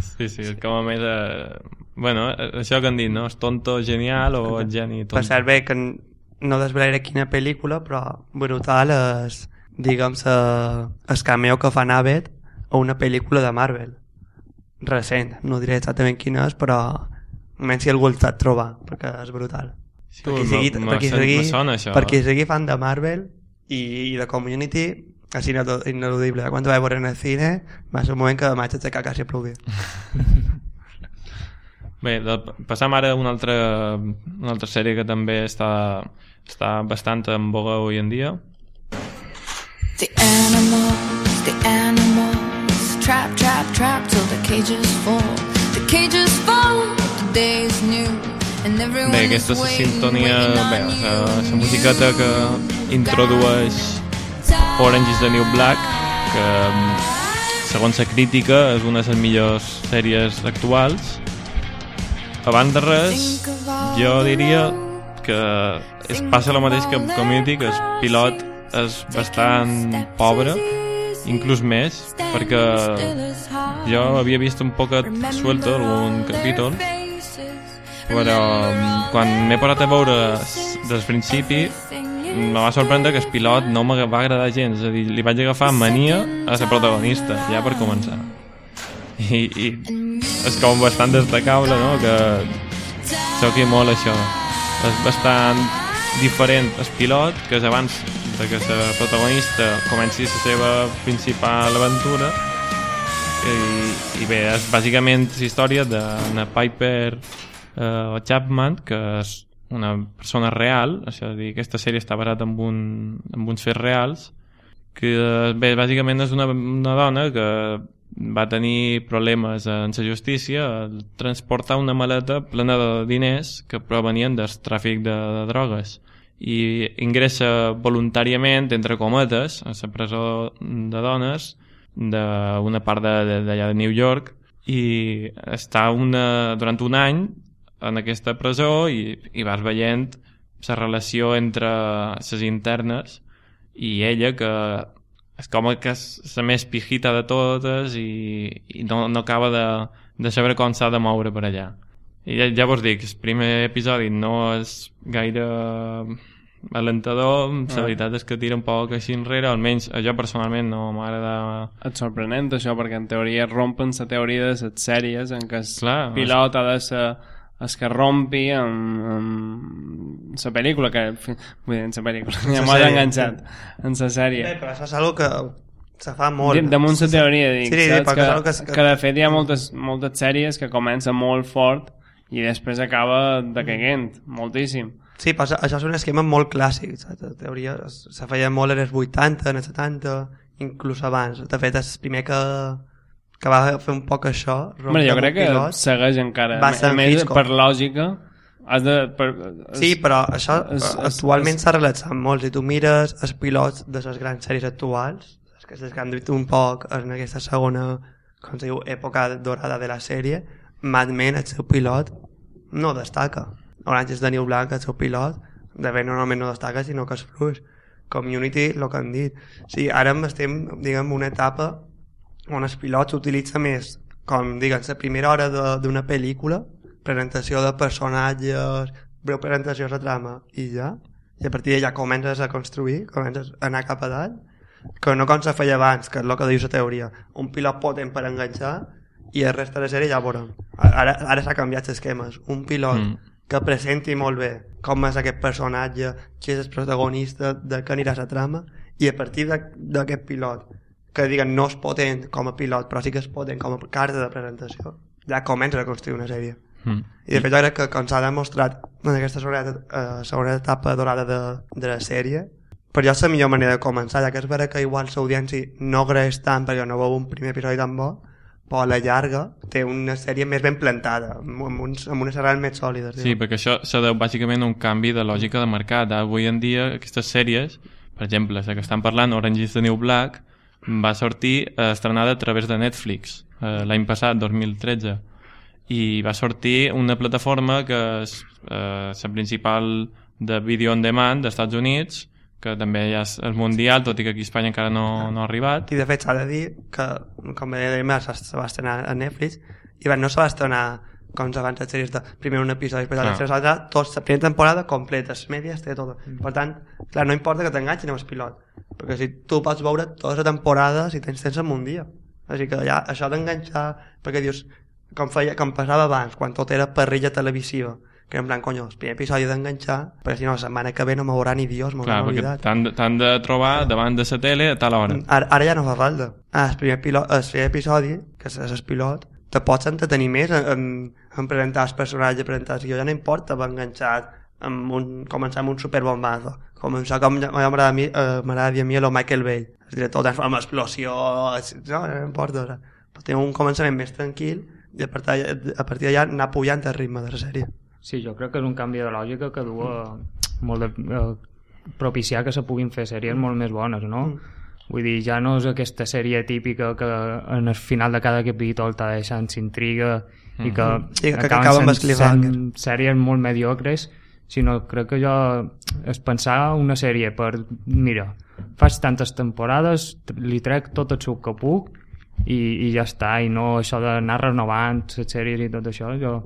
Sí, sí, és com a més... Eh, bueno, això que han dit, no? És tonto genial o és geni tonto? Per cert, bé, que no desvelaré quina pel·lícula, però brutal és, diguem, el cameo que fa Navet a una pel·lícula de Marvel. Recent, no diré exactament quina és, però almenys si algú el sap trobar, perquè és brutal. Sí, sigui, me per qui son- sigui, sona això. per qui sigui fan de Marvel i, i de Community, és inel- ineludible. Quan vaig veure en el cine, va ser un moment que m'haig aixecar quasi a ploure. Bé, de, passam ara a una altra, una altra sèrie que també està, està bastant en boga avui en dia. The animals, the animals, trap, trap, trap till the cages fall. The cages fall, the day is new, Bé, aquesta és la sintonia, bé, la, la musiqueta que introdueix Orange is the New Black, que mm, segons la crítica és una de les millors sèries actuals. Abans de res, jo diria que es passa el mateix que amb Community, que el pilot és bastant pobre, inclús més, perquè jo havia vist un poquet suelto algun capítol, però mm, quan m'he parat a veure des principi me va sorprendre que el pilot no me va agradar gens, és a dir, li vaig agafar mania a la protagonista, ja per començar. I, i és com bastant destacable, no?, que xoqui molt això. És bastant diferent el pilot, que és abans de que la protagonista comenci la seva principal aventura, i, i bé, és bàsicament la història d'una Piper eh, Chapman, que és una persona real, és a dir, aquesta sèrie està basada en, un, en uns fets reals, que bé, bàsicament és una, una dona que va tenir problemes en la justícia al transportar una maleta plena de diners que provenien del tràfic de, de drogues. I ingressa voluntàriament, entre cometes, a la presó de dones d'una part d'allà de, de, de New York i està una, durant un any en aquesta presó i, i vas veient la relació entre les internes i ella que és com que és la més pijita de totes i, i no, no acaba de, de saber com s'ha de moure per allà i ja, ja vos dic, el primer episodi no és gaire alentador, la Ah. veritat és que tira un poc així enrere, almenys a jo personalment no m'agrada És sorprenent això, perquè en teoria rompen la teoria de les sèries en què el pilot ha de ser el que rompi amb, amb la pel·lícula que, vull dir, en la pel·lícula ja la sèrie. enganxat en la sèrie Bé, però això és algo que se fa molt. De- damunt la teoria dic, Sí, sí, que, que es- que de fet hi ha moltes, moltes sèries que comencen molt fort i després acaba decaient moltíssim Sí, però això, és un esquema molt clàssic, saps? En teoria es- se feia molt en els 80, en els 70, inclús abans. De fet, és el primer que, que va fer un poc això. Home, jo crec que segueix encara Va ser més per lògica has de, per, Sí, però això es- es- actualment es- s'ha relaxat molt. Si tu mires els pilots de les grans sèries actuals, que, que han dit un poc en aquesta segona com se diu, època dorada de la sèrie, Mad Men, el seu pilot, no destaca. Orange is the New Black, el seu pilot, de fet no només no destaca, sinó que és fluix. Community, el que han dit. Sí, ara estem, diguem, en una etapa on el pilot s'utilitza més com, diguem, la primera hora de- d'una pel·lícula, presentació de personatges, breu presentació de trama, i ja. I a partir d'allà comences a construir, comences a anar cap a dalt, que no com se feia abans, que és el que diu la teoria. Un pilot potent per enganxar i el reste de la sèrie ja ho veurem. Ara, ara s'ha canviat esquemes. Un pilot Mm. que presenti molt bé com és aquest personatge, qui és el protagonista, de què anirà la trama, i a partir d'aquest pilot que diguen no és potent com a pilot però sí que és potent com a carta de presentació ja comença a construir una sèrie Mm. i de fet jo crec que com s'ha demostrat en aquesta segona, eh, segona etapa dorada de, de la sèrie per jo és la millor manera de començar ja que és vera que igual l'audiència no agraeix tant perquè no veu un primer episodi tan bo però a la llarga té una sèrie més ben plantada amb, uns, amb unes arrels més sòlides Sí, perquè això se deu bàsicament a un canvi de lògica de mercat. Avui en dia aquestes sèries, per exemple, la que estan parlant, Orange is the New Black, va sortir eh, estrenada a través de Netflix eh, l'any passat, 2013 i va sortir una plataforma que és eh, la principal de video on demand dels Estats Units que també ja és, és mundial, tot i que aquí a Espanya encara no, no ha arribat. I de fet s'ha de dir que, com bé deia Mar, se va estrenar a Netflix i va, no se va estrenar com abans les sèries de primer un episodi, després l'altre, l'altre, tots la primera temporada completa, les mèdies, té tot. Per tant, clar, no importa que t'enganxin amb el pilot, perquè si tu pots veure tota la temporada si tens temps en un dia. Així que ja, això d'enganxar, perquè dius, com, feia, com passava abans, quan tot era parrilla televisiva, que en plan, conyo, el primer episodi d'enganxar, perquè si no, la setmana que ve no m'hauran ni dios, perquè oblidat. t'han de, de trobar davant de la tele a tal hora. Ara, ara ja no fa falta. Ah, el primer, pilot, el primer episodi, que és el pilot, te pots entretenir més en, en, en presentar els personatges, presentar el guió, ja no importa haver enganxat amb un, començar amb un superbombazo. Començar com m'agrada a mi, eh, a mi el Michael Bay. El director transforma explosió, no, no importa. Ara. Però té un començament més tranquil i a partir, a partir d'allà anar pujant el ritme de la sèrie. Sí, jo crec que és un canvi de lògica que du a molt de, a propiciar que se puguin fer sèries molt més bones, no? Mm. Vull dir, ja no és aquesta sèrie típica que en el final de cada capítol t'ha deixant s'intriga i que, Sí, que- amb el sent, sent sèries molt mediocres sinó crec que jo és pensar una sèrie per, mira, faig tantes temporades, li trec tot el suc que puc i, i ja està, i no això d'anar renovant les sèries i tot això, jo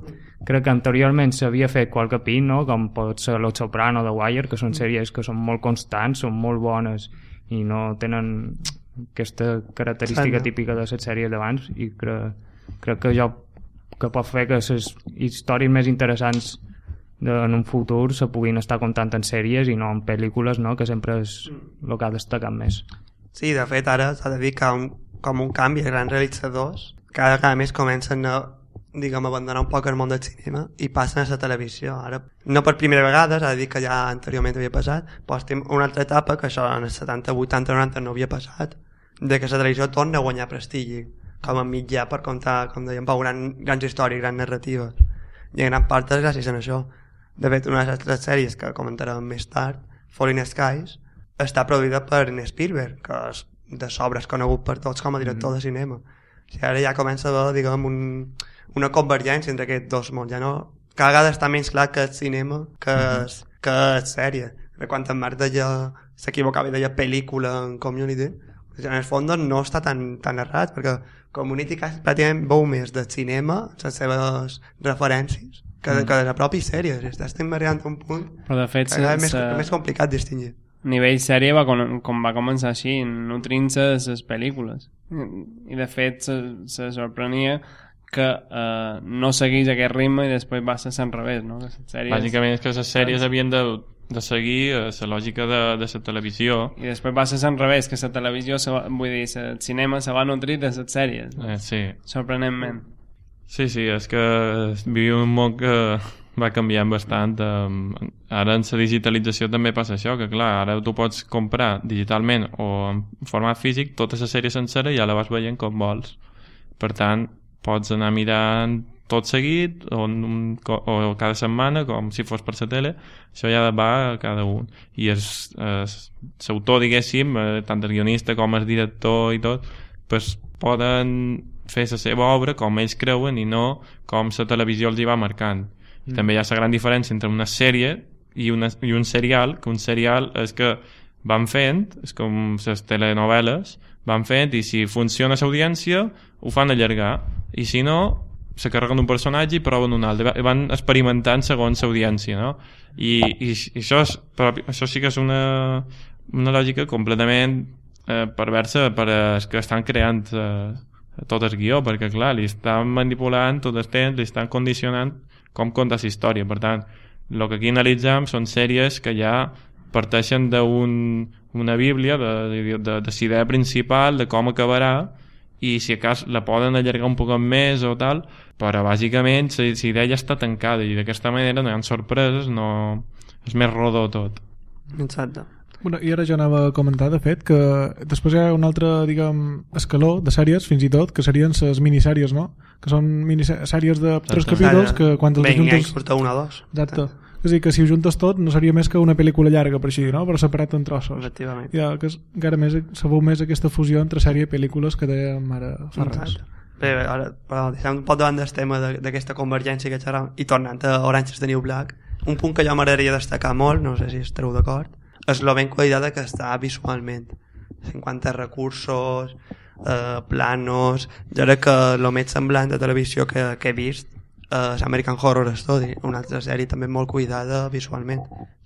crec que anteriorment s'havia fet qualque pin, no? com pot ser Los Soprano de Wire, que són sèries que són molt constants, són molt bones i no tenen aquesta característica Exacte. típica de les sèries d'abans i crec, crec que jo que pot fer que les històries més interessants de, en un futur se puguin estar contant en sèries i no en pel·lícules, no? que sempre és el que ha destacat més. Sí, de fet, ara s'ha de dir que un, com un canvi de grans realitzadors cada vegada més comencen a diguem, abandonar un poc el món del cinema i passen a la televisió. Ara, no per primera vegada, s'ha de dir que ja anteriorment havia passat, però estem una altra etapa que això en els 70, 80, 90 no havia passat, de que la televisió torna a guanyar prestigi com a mitjà per contar, com dèiem, per gran, grans històries, grans narratives. I en gran part és gràcies a això. De fet, una de les altres sèries que comentarem més tard, Falling Skies, està produïda per Spielberg, que és de sobres conegut per tots com a director de cinema. O sigui, ara ja comença a haver, diguem, un, una convergència entre aquests dos mons. Ja no, cada vegada està menys clar que és cinema que és, que és sèrie. De quan en Marc deia, s'equivocava i deia pel·lícula en Community, en el fons doncs, no està tan, tan errat, perquè Community pràcticament veu més de cinema, les seves referències, que, de, que de la pròpia sèrie. Estem arribant a un punt Però de fet, que és més, més complicat distingir. nivell sèrie va, con- com va començar així, nutrint-se les pel·lícules. I de fet se, se sorprenia que eh, no seguís aquest ritme i després va ser al revés, no? Les sèries... Bàsicament és que les sèries havien de, de seguir eh, la lògica de, de la televisió. I després va ser al revés, que la televisió, se va, vull dir, el cinema se va nutrir de les sèries. Eh, sí. Sorprenentment. sí, sí, és que vivim un món que va canviant bastant. Eh, ara en la digitalització també passa això, que clar, ara tu pots comprar digitalment o en format físic tota la sèrie sencera i ja la vas veient com vols. Per tant, pots anar mirant tot seguit o, un, o cada setmana com si fos per la tele. Això ja va a cada un. I l'autor diguéssim eh, tant el guionista com el director i tot pues, poden fer la seva obra com ells creuen i no com la televisió els hi va marcant. Mm. també hi ha la gran diferència entre una sèrie i, una, i un serial que un serial és que van fent és com les telenovel·les van fent i si funciona l'audiència ho fan allargar. I si no se carreguen un personatge i proven un altre. Va- van experimentant segons l'audiència no? I, i, i això, és, però això sí que és una, una lògica completament eh, perversa per als que estan creant eh, tot el guió, perquè clar, li estan manipulant tot el temps, li estan condicionant com conta la història, per tant el que aquí analitzem són sèries que ja parteixen d'un una bíblia de, de, de, idea principal de com acabarà i si a cas la poden allargar un poc més o tal, però bàsicament la, idea ja està tancada i d'aquesta manera no hi ha sorpreses, no... és més rodó tot. Exacte. Bueno, I ara jo anava a comentar, de fet, que després hi ha un altre, diguem, escaló de sèries, fins i tot, que serien les minissèries, no? Que són minissèries de tres Exacte. capítols que quan els Vinga, juntes... i surta una o dos. Exacte. És a dir, que si ho juntes tot no seria més que una pel·lícula llarga, per així, no? Però separat en trossos. Efectivament. Ja, que és encara més, sabeu més aquesta fusió entre sèrie i pel·lícules que dèiem ara fa res. Exacte. Bé, bé, ara, però deixem un poc davant del tema de- d'aquesta convergència que xerràvem i tornant a Orange is the New Black un punt que jo m'agradaria destacar molt no sé si estareu d'acord és lo ben cuidada que està visualment en quant a recursos eh, planos jo crec que el més semblant de televisió que, que he vist és American Horror Story una altra sèrie també molt cuidada visualment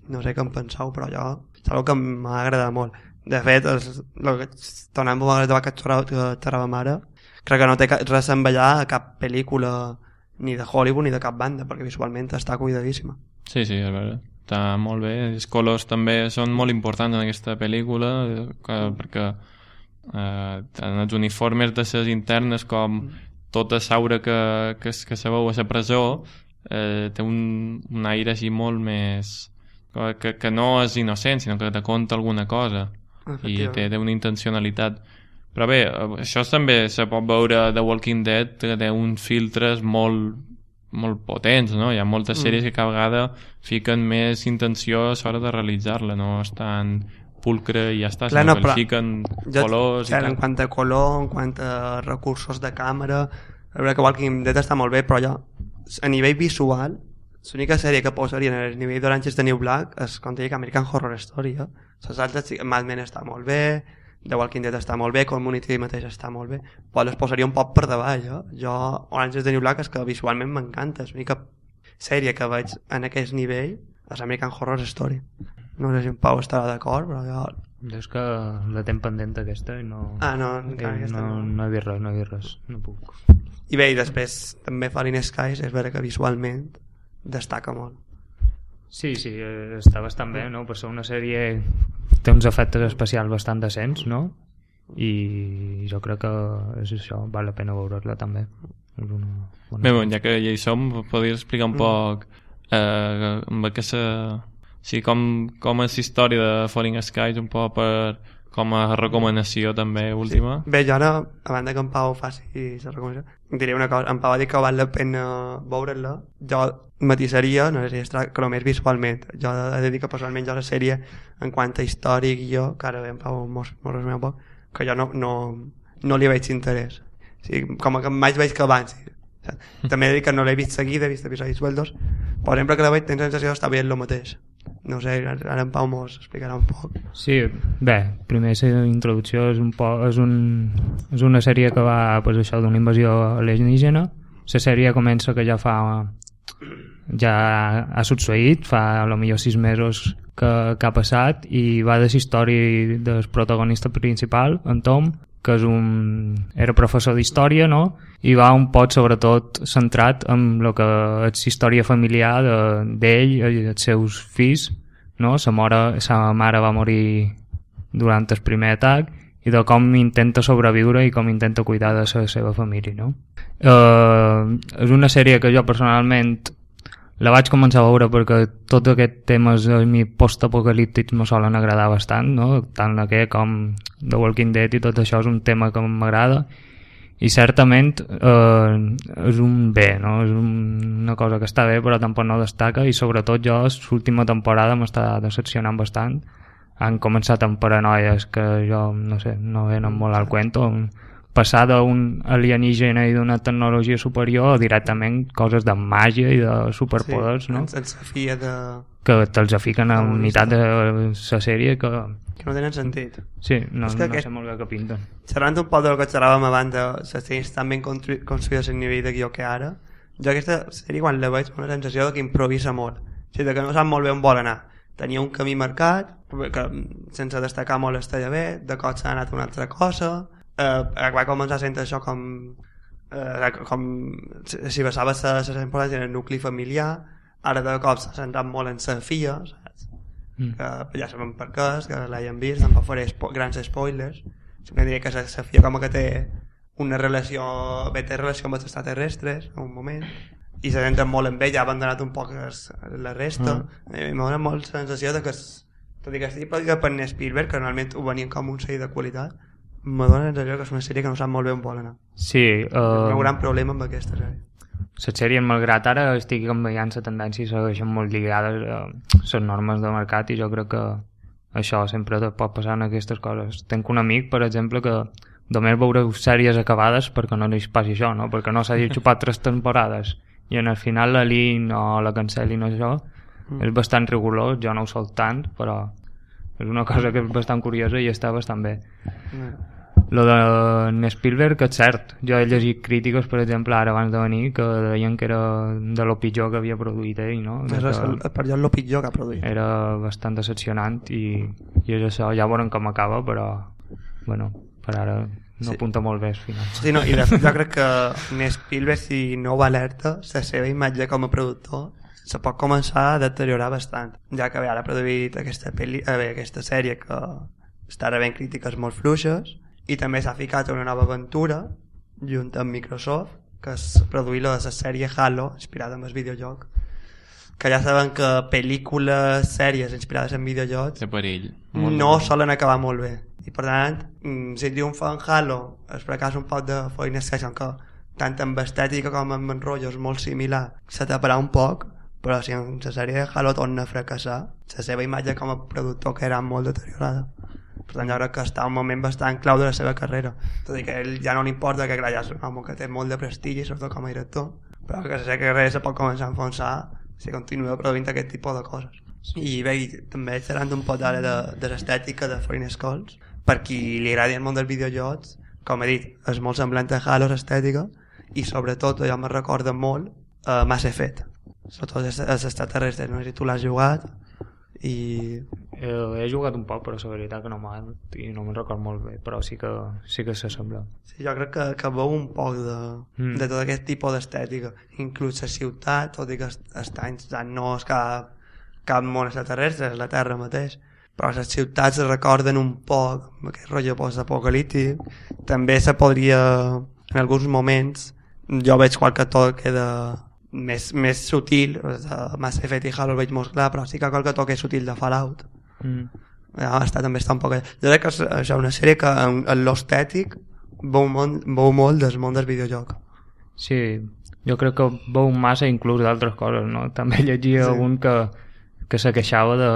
no sé què en penseu però jo és una que m'ha agradat molt de fet, és, lo que, tornant a debat que xerràvem ara crec que no té res a envellar a cap pel·lícula ni de Hollywood ni de cap banda perquè visualment està cuidadíssima Sí, sí, és veritat. Està molt bé. Els colors també són molt importants en aquesta pel·lícula eh, que, perquè eh, tant els uniformes de les internes com tota l'aura que, que, que se veu a la presó eh, té un, un aire així molt més que, que no és innocent sinó que te conta alguna cosa i té, té una intencionalitat però bé, això també se pot veure de Walking Dead que té uns filtres molt molt potents, no? Hi ha moltes Mm. sèries que cada vegada fiquen més intenció a l'hora de realitzar-la, no és tan pulcre i ja està, Clar, no, que però fiquen jo, colors i cert, en quant a color en quant a recursos de càmera la veritat que Walking Dead està molt bé però jo, a nivell visual l'única sèrie que posaria en el nivell d'Orange is the New Black és com dic American Horror Story eh? les altres, Mad Men està molt bé The Walking Dead està molt bé Community mateix està molt bé però les posaria un poc per davall eh? jo Orange is the New Black és que visualment m'encanta és l'única sèrie que veig en aquest nivell és American Horror Story no sé si en Pau estarà d'acord però jo Jo és que la tenc pendent aquesta i no... Ah, no, encara aquesta no, no. no he vist res, no he vist res, no puc. I bé, i després també Falling Skies és vera que visualment destaca molt. Sí, sí, eh, està bastant bé, no? Per ser una sèrie té uns efectes especials bastant decents, no? I jo crec que és això, val la pena veure-la també. És una bona... Bé, bueno, ja que ja hi som, podries explicar Mm. un poc eh, amb aquesta... Sí, com, com és història de Falling Skies, un poc per, com a recomanació també última. Bé, jo ara, a banda que en Pau faci la recomanació, diré una cosa, en Pau ha dit que val la pena veure-la, jo matisaria, no sé si es tracta, que només visualment. Jo he de dir que personalment jo la sèrie, en quant a històric jo, que ara bé en Pau mos, mos resumeix un poc, que jo no, no, no li veig interès. O sigui, com que mai veig que saps? També he dit que no l'he vist seguida, he vist episodis sueldos, però sempre que la veig tinc la sensació d'estar veient el mateix. No sé, ara en Pau mos explicarà un poc. Sí, bé, primer la introducció és, un po, és, un, és una sèrie que va pues, això d'una invasió alienígena. La sèrie comença que ja fa ja ha succeït, fa a lo millor sis mesos que, que ha passat i va de la història del protagonista principal, en Tom, que és un... era professor d'història, no? I va un pot, sobretot, centrat en el que és història familiar de- d'ell de, i dels seus fills, no? Sa, mare, sa mare va morir durant el primer atac i de com intenta sobreviure i com intenta cuidar de la seva família, no? Eh, és una sèrie que jo personalment la vaig començar a veure perquè tot aquest temes a mi postapocalíptics me solen agradar bastant, no? tant la que com The Walking Dead i tot això és un tema que m'agrada. I certament eh, és un bé, no? és un, una cosa que està bé però tampoc no destaca. I sobretot jo l'última temporada m'està decepcionant bastant. Han començat amb paranoies que jo no sé, no venen molt al cuento passar d'un alienígena i d'una tecnologia superior a directament coses de màgia i de superpoders, no? En, en la fia de... Que te'ls fiquen a Comunista. meitat de la sèrie que... que no tenen sentit. Sí, no, És que no aquest- sé molt bé què pinten. Xerrant un poc del que xerràvem abans de les sèries tan ben constru- construïdes a nivell de guió que ara, jo aquesta sèrie quan la veig una sensació de que improvisa molt. O sigui, de que no sap molt bé on vol anar. Tenia un camí marcat, que sense destacar molt estava bé, de cop s'ha anat una altra cosa, eh, va començar sent això com eh, com si basava la, temporada en el nucli familiar ara de cop s'ha centrat molt en la filla saps? Mm. que ja sabem per què és, que l'haien vist, tampoc faré spo grans spoilers, sempre diré que la Sofia com que té una relació, bé, té relació amb els extraterrestres, en un moment, i se senten molt amb ell, ha abandonat un poc es, la resta, mm. i m'ha donat molt sensació de que, es, tot i que estic produïda per Spielberg, que normalment ho venien com un sèrie de qualitat, dona la sensació que és una sèrie que no sap molt bé on vol anar. Sí, Uh... un gran problema amb aquesta sèrie. les sèries, malgrat ara estigui com veient la tendència i segueixen molt lligades a les normes de mercat i jo crec que això sempre te pot passar en aquestes coses. Tenc un amic, per exemple, que només veureu sèries acabades perquè no li passi això, no? perquè no s'hagi xupat tres temporades i en el final la lin o la cancel·lin o això mm. és bastant rigorós, jo no ho sol tant però és una cosa que és bastant curiosa i està bastant bé Mm. Lo de Spielberg és cert jo he llegit crítiques per exemple ara abans de venir que deien que era de lo pitjor que havia produït ell no? De És, el, per jo és el pitjor que ha produït. era bastant decepcionant i, i és això, ja veurem com acaba però bueno, per ara no Sí. apunta molt bé al final Sí, no, i de fet jo crec que Spielberg si no ho alerta, la seva imatge com a productor se pot començar a deteriorar bastant, ja que bé, ara ha produït aquesta, peli, eh, bé, aquesta sèrie que està rebent crítiques molt fluixes i també s'ha ficat una nova aventura junt amb Microsoft que és produir la, la sèrie Halo inspirada en el videojoc que ja saben que pel·lícules, sèries inspirades en videojocs De perill. no solen acabar molt bé i per tant, mm, si triomfa en Halo es fracassa un poc de feines que són que tant amb estètica com amb enrotllo és molt similar se taparà un poc però si en la sèrie de Halo torna a fracassar la seva imatge com a productor que era molt deteriorada per tant jo crec que està un moment bastant clau de la seva carrera. Tot i que ell ja no li importa que clar, ja és un home que té molt de prestigi sobretot com a director però que la seva carrera se pot començar a enfonsar si continua produint aquest tipus de coses. I bé, i també seran un pot ara de, de l'estètica de Foreign Skulls per qui li agradi el món dels videojocs. Com he dit, és molt semblant a Halo l'estètica i sobretot allò me recorda molt a Mass Effect. Sobretot els extraterrestres no sé si tu l'has jugat i Eh, he jugat un poc, però la veritat que no m'ha i no me'n record molt bé, però sí que, sí que s'assembla. sí, jo crec que, que veu un poc de, mm. De tot aquest tipus d'estètica inclús la ciutat, tot i que est- està no és cap, cap món extraterrestre, és la Terra mateix però les ciutats recorden un poc aquest rotllo post-apocalíptic també se podria en alguns moments jo veig qualque toc de més, més sutil Mass Effect i Halo el veig molt clar però sí que qualque toc és sutil de Fallout Mm. ja, està, també està un poc... Jo crec que és, això, una sèrie que en, en l'estètic veu, molt, veu molt del món del videojoc. Sí, jo crec que veu massa inclús d'altres coses, no? També llegia Sí. algun que, que se queixava de,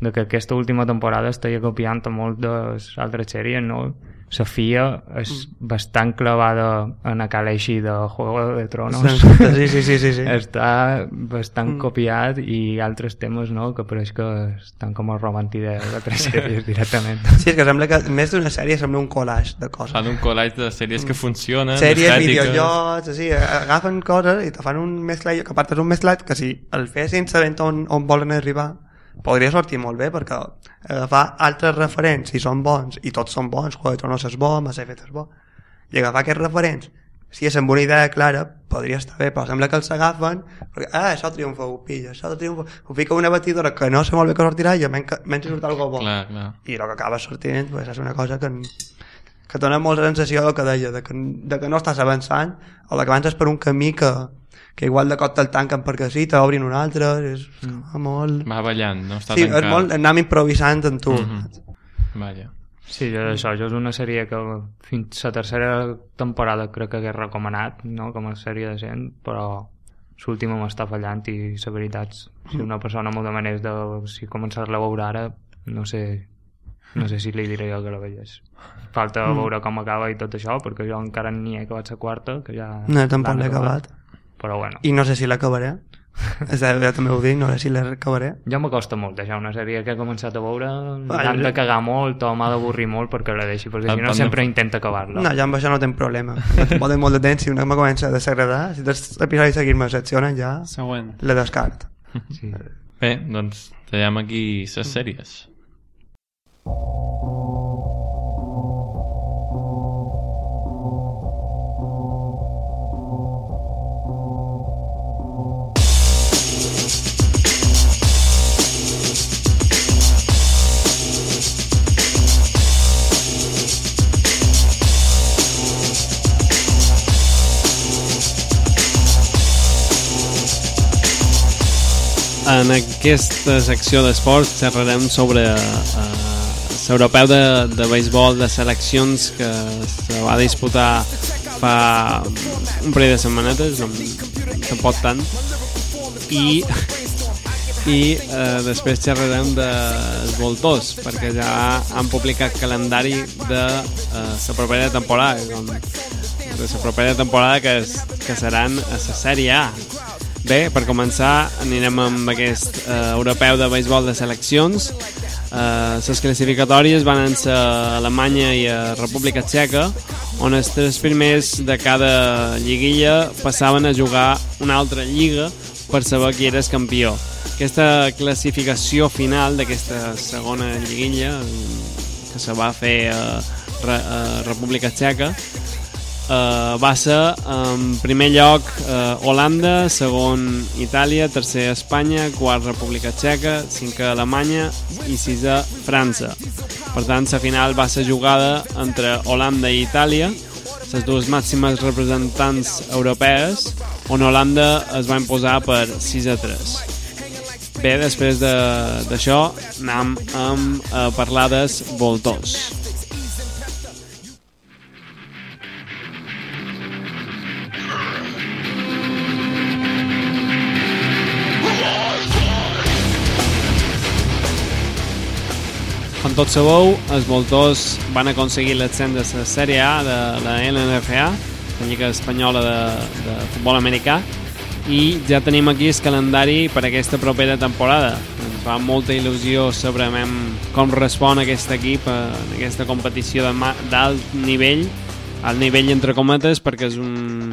de que aquesta última temporada estaria copiant molt de les altres sèries, no? Sofia és Mm. bastant clavada en aquell així de Juego de Tronos. Sí, sí, sí, sí, sí. Està bastant Mm. mm. copiat i altres temes, no?, que pareix que estan com a romanti de altres sèries directament. Sí, és que sembla que més d'una sèrie sembla un collage de coses. Fan un collage de sèries que funcionen, Sèries, videojocs, així, agafen coses i te fan un mesclat, que a part és un mesclat que si el fessin sabent on, on volen arribar, podria sortir molt bé, perquè agafar altres referents, si són bons, i tots són bons, Tronos és bo, Mass Effect és bo, i agafar aquests referents, si és amb una idea clara, podria estar bé, però sembla que els agafen, perquè, ah, això triomfa, ho pilla, això triomfa, ho fica una batidora que no sé molt bé que sortirà i menys, menys surt algo bo. Clar, clar. I el que acaba sortint pues, és una cosa que, que dona molta sensació del que deia, de que, de que no estàs avançant, o de que avances per un camí que, que igual de cop te'l tanquen perquè sí, t'obrin un altre, és mm. molt... Va ballant, no està Sí, tancat. és molt anar improvisant en tu. Mhm. Vaja. Sí, jo, això, jo és una sèrie que fins la tercera temporada crec que hagués recomanat, no?, com a sèrie decent, però l'última m'està fallant i la veritat, si una persona m'ho demanés de si començar-la a veure ara, no sé, no sé si li diré jo que la veiés. Falta Mm. veure com acaba i tot això, perquè jo encara ni he acabat la quarta, que ja... No, tampoc l'he acabat. Però bueno, I no sé si l'acabaré. És a jo també ho dic, no sé si l'acabaré. ja m'acosta molt deixar una sèrie que he començat a veure, Ah, m'han jo- de cagar molt o m'ha d'avorrir molt perquè la deixi, perquè Ah, si no sempre intenta acabar-la. No, jo amb això no tinc problema. Pot molt de temps, si una me comença a desagradar, si dos episodis seguits me seccionen ja, Següent. la descart. Sí. Bé, doncs traiem aquí les sèries. En aquesta secció d'esports xerrarem sobre uh, l'europeu de, de béisbol de seleccions que se va disputar fa un parell de setmanetes, no, tampoc tant, i i eh, després xerrarem dels voltors perquè ja han publicat calendari de eh, la propera temporada com, de la propera temporada que, es, que seran a la sèrie A bé, per començar anirem amb aquest eh, europeu de béisbol de seleccions. Eh, classificatòries van ser a Alemanya i a República Txeca on els tres primers de cada lliguilla passaven a jugar una altra lliga per saber qui eres campió. Aquesta classificació final d'aquesta segona lliguilla que se va fer a, a República Txeca eh, va ser en primer lloc eh, Holanda, segon Itàlia, tercer Espanya, quart República Txeca, cinquè Alemanya i sisè França. Per tant, la final va ser jugada entre Holanda i Itàlia, les dues màximes representants europees, on Holanda es va imposar per 6 a 3. Bé, després d'això anem amb a parlar dels voltors. Tots sabeu, els voltors van aconseguir l'ascens a la Sèrie A de la LNFA, la Lliga Espanyola de, de Futbol Americà, i ja tenim aquí el calendari per aquesta propera temporada. Ens fa molta il·lusió saber com respon aquest equip en aquesta competició d'alt nivell, al nivell entre cometes, perquè és, un,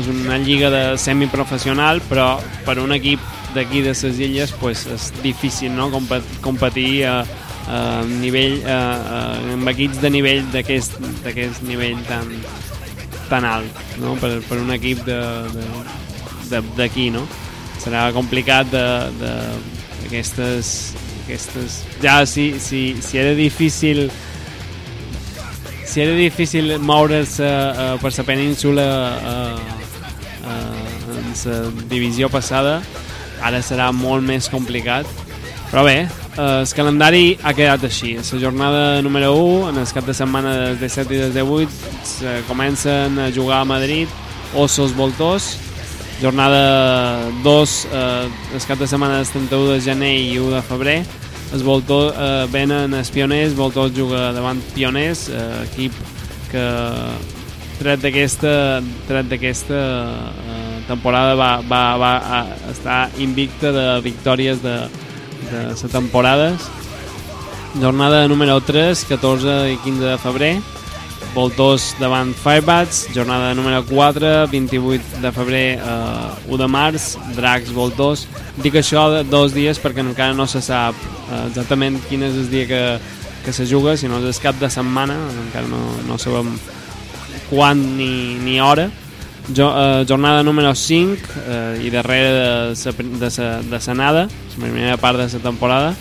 és una lliga de semiprofessional, però per un equip d'aquí de les illes pues, és difícil no? Compet competir a, a nivell, a, a, amb equips de nivell d'aquest nivell tan, tan alt no? per, per un equip d'aquí, no? Serà complicat de, de aquestes, aquestes... Ja, si, si, si era difícil si era difícil moure's uh, per la península uh, uh, en la divisió passada ara serà molt més complicat però bé, el calendari ha quedat així. La jornada número 1 en el cap de setmana del 17 i del 18 se comencen a jugar a Madrid Ossos Voltors. Jornada 2 eh, el cap de setmana del 31 de gener i 1 de febrer. Els Voltors eh, venen els pioners Voltors juga davant pioners eh, equip que tret d'aquesta tret d'aquesta eh, temporada va, va, va a, estar invicta de victòries de, de les temporades jornada número 3 14 i 15 de febrer Voltors davant Firebats, jornada número 4, 28 de febrer, eh, 1 de març, Dracs Voltors. Dic això de dos dies perquè encara no se sap eh, exactament quin és el dia que, que se juga, si no és cap de setmana, encara no, no sabem quan ni, ni hora. Jo, eh, jornada número 5 eh, i darrere de sa, de de nada, la primera part de la temporada,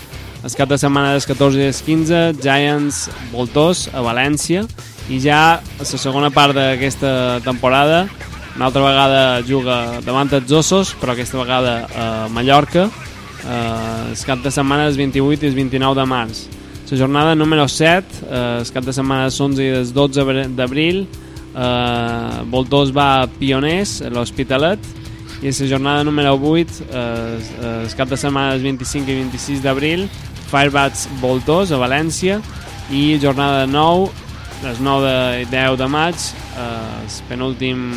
el cap de setmana dels 14 i dels 15, Giants Voltors a València, i ja la segona part d'aquesta temporada una altra vegada juga davant els Ossos però aquesta vegada a Mallorca eh, el cap de setmana és 28 i el 29 de març. La jornada número 7 eh, el cap de setmana és 11 i el 12 d'abril eh, Voltors va a Pioners l'Hospitalet i la jornada número 8 eh, el cap de setmana és 25 i 26 d'abril Firebats Voltors a València i jornada 9 les 9 de 10 de maig eh, penúltim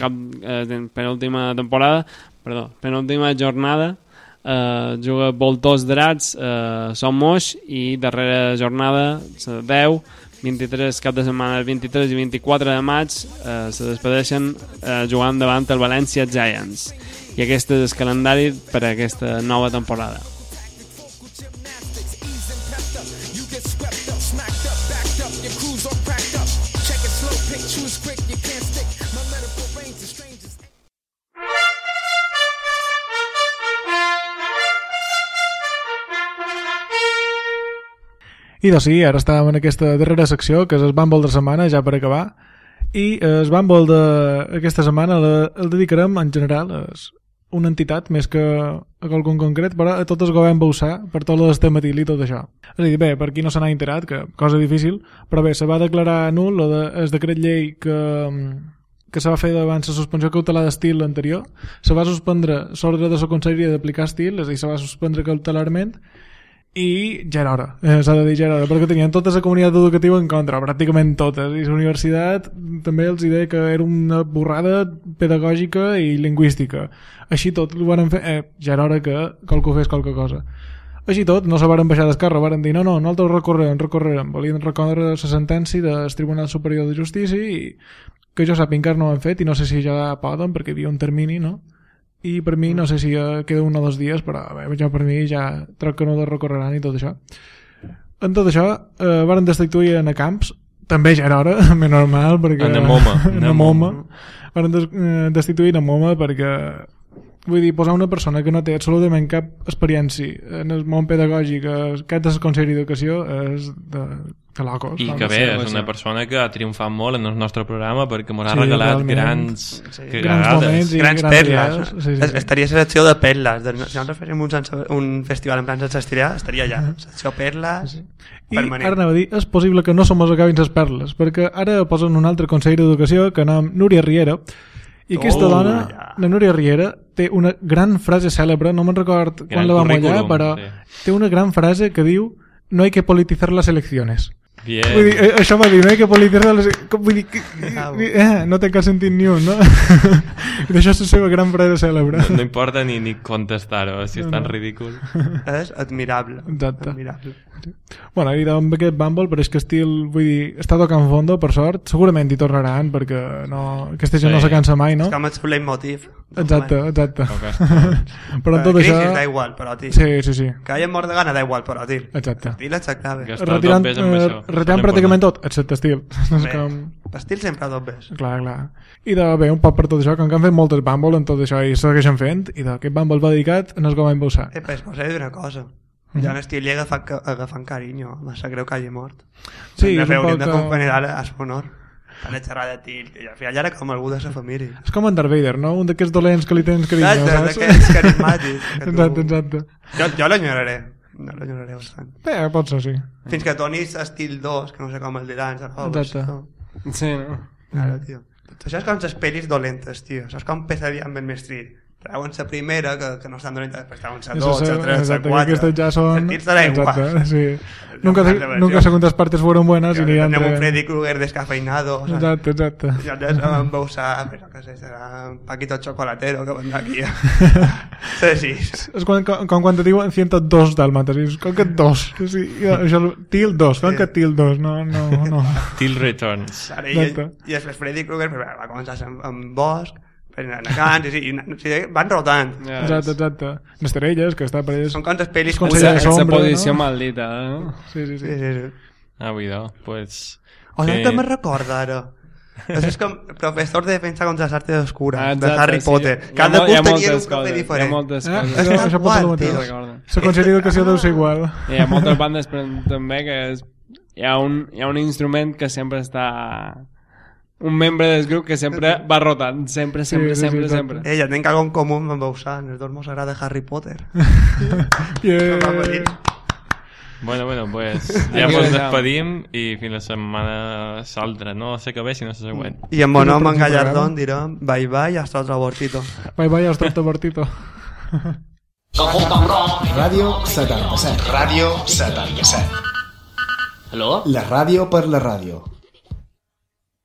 cap, eh, penúltima temporada perdó, penúltima jornada eh, juga Voltors Drats eh, Som Moix i darrera jornada 10 23 cap de setmana 23 i 24 de maig eh, se despedeixen eh, jugant davant el València Giants. I aquest és el calendari per a aquesta nova temporada I doncs sí, ara estàvem en aquesta darrera secció, que és el Bumble de setmana, ja per acabar. I el Bumble d'aquesta setmana el dedicarem en general a una entitat més que a qualcun concret, però a tot el govern va usar per tot l'estematil i tot això. És a dir, bé, per qui no se n'ha enterat, que cosa difícil, però bé, se va declarar nul lo de, el decret llei que, que se va fer davant la suspensió cautelar d'estil anterior, se va suspendre l'ordre de la conselleria d'aplicar estil, és a dir, se va suspendre cautelarment, i ja era hora, eh, s'ha de dir ja era hora, perquè tenien tota la comunitat educativa en contra, pràcticament totes, i la universitat també els deia que era una borrada pedagògica i lingüística. Així tot, ho van fer, eh, ja era hora que qualcú fes qualque cosa. Així tot, no se varen baixar d'escarra, varen dir, no, no, nosaltres recorrerem, recorrerem. Volien recórrer la sentència del Tribunal Superior de Justícia i que jo sàpiga encara no ho han fet i no sé si ja poden perquè hi havia un termini, no? I per mi no sé si eh, queda un o dos dies però bé, jo per mi ja troc que no de recorreran i tot això. En tot això eh, varen destituir en a camps. També ja era hora, més normal perquè... En a Moma. en a Moma. Varen des, eh, destituir en a Moma perquè vull dir, posar una persona que no té absolutament cap experiència en el món pedagògic eh, cap de la Conselleria d'Educació és de, de locos I que bé, sí, és sí. una persona que ha triomfat molt en el nostre programa perquè m'ha Sí, regalat realment. grans Sí. que Grans grans moments i grans grans perles. Sí, sí, sí. Estaria la secció de perles. Si nosaltres féssim un, un festival en plan sense estirar, estaria allà. Secció perles, I permanent. ara anava a dir, és possible que no se mos acabin les perles, perquè ara posen un altre Consell d'Educació que nom Núria Riera, i aquesta Oh, dona, ja. la Núria Riera, té una gran frase cèlebre, no me'n record Gran quan la va mullar, currículum, però sí. té una gran frase que diu no hay que politizar las elecciones. Bien. Vull dir, eh, això va dir, no hay que politizar les... Vull dir, que, Ah, eh, no té cap sentit ni un, no? D'això és la seva gran frase cèlebre. No, no importa ni, ni contestar-ho, si és tan ridícul. És admirable. Exacte. Admirable. Bueno, i amb aquest Bumble, però és que estil, vull dir, està tocant fondo, per sort, segurament hi tornaran, perquè no, aquesta gent Sí. no se cansa mai, no? És com el seu leitmotiv. Exacte, exacte. Ok. però en tot Crisis, això... da igual, però, tio. Sí, sí, sí, Que hagi mort de gana, da igual, però, tio. exacte. Estil està Retirant, eh, això. retirant pràcticament tot, excepte estil. És Bé, com... Estil sempre tot bé. Clar, clar. I de, bé, un poc per tot això, com que han fet moltes Bumble en tot això i segueixen fent, i d'aquest Bumble va dedicat en el govern Bolsà. Eh, però us he de dir una cosa. Mhm. Ja l'estil llega agafant, agafant carinyo. Massa greu que hagi mort. Sí, és un hauríem poc... de funeral a su honor. Han de xerrar de til. I al final ja era com algú de sa família. És com en Darth Vader, no? Un d'aquests dolents que li tens carinyo, Exacte, saps? d'aquests carismàtics. tu- Exacte, exacte. Jo, jo l'enyoraré. Jo l'enyoraré bastant. Bé, pot ser, sí. Fins que donis estil 2, que no sé com el diran. saps? Oh, Exacte. això. Sí, no? Claro, tio. Això és com les pel·lis dolentes, tio. Això és com pesadilla amb el Street. Treuen la primera, que, que no estan dolentes, després treuen la Eso 2, se- la 3, la exacte, que 4. aquestes ja són... Exacte, sí. Nunca, se- nunca segundas partes fueron buenas y Tenim un. Freddy Krueger descafeinado. o sea, Exacte, exacte. I llavors em va usar, però que sé, serà un Paquito Chocolatero que vendrà aquí. sí, sí. És quan, com, com quan te diuen 102 dàlmates, dius, com que dos? Sí, això, til 2, com que til 2? No, no, no. Till Returns. Ara, i. I després Freddy Krueger va començar amb, amb Bosch, anacants, i, i, sí, van rotant. Ja, Exacte, exacte. Les estrelles, que està per ells... Són quantes pel·lis que de esa sombra, posició no? maldita, no? Sí, sí, sí. Sí, sí, sí. Ah, cuidao, pues... O que- sí. que me recorda ara. Això és com professor de defensa contra les artes oscures, Ah, de exacte, Harry sí. Potter. Ha Cada curs tenia un profe coses, Hi ha diferent. moltes Eh? coses. Això, això pot ser el mateix. La conselleria d'educació deu ser igual. Hi ha moltes bandes però també que és, hi, ha un, hi ha un instrument que sempre està un membre del grup que sempre va rotant sempre, sempre, sí, sí, sempre, exacte. sempre Eh, ja tenc algo en comú amb en Bausan. Els dos mos agrada Harry Potter. Yeah. Bueno, bueno, pues ja deixem. despedim i fins la setmana l'altra. No sé que ve, sinó la següent. I en Quin home en? Gallardón direm bye bye hasta otro abortito. Bye bye, hasta otro partito. Ràdio 77. Ràdio 77. Aló? La ràdio per la ràdio.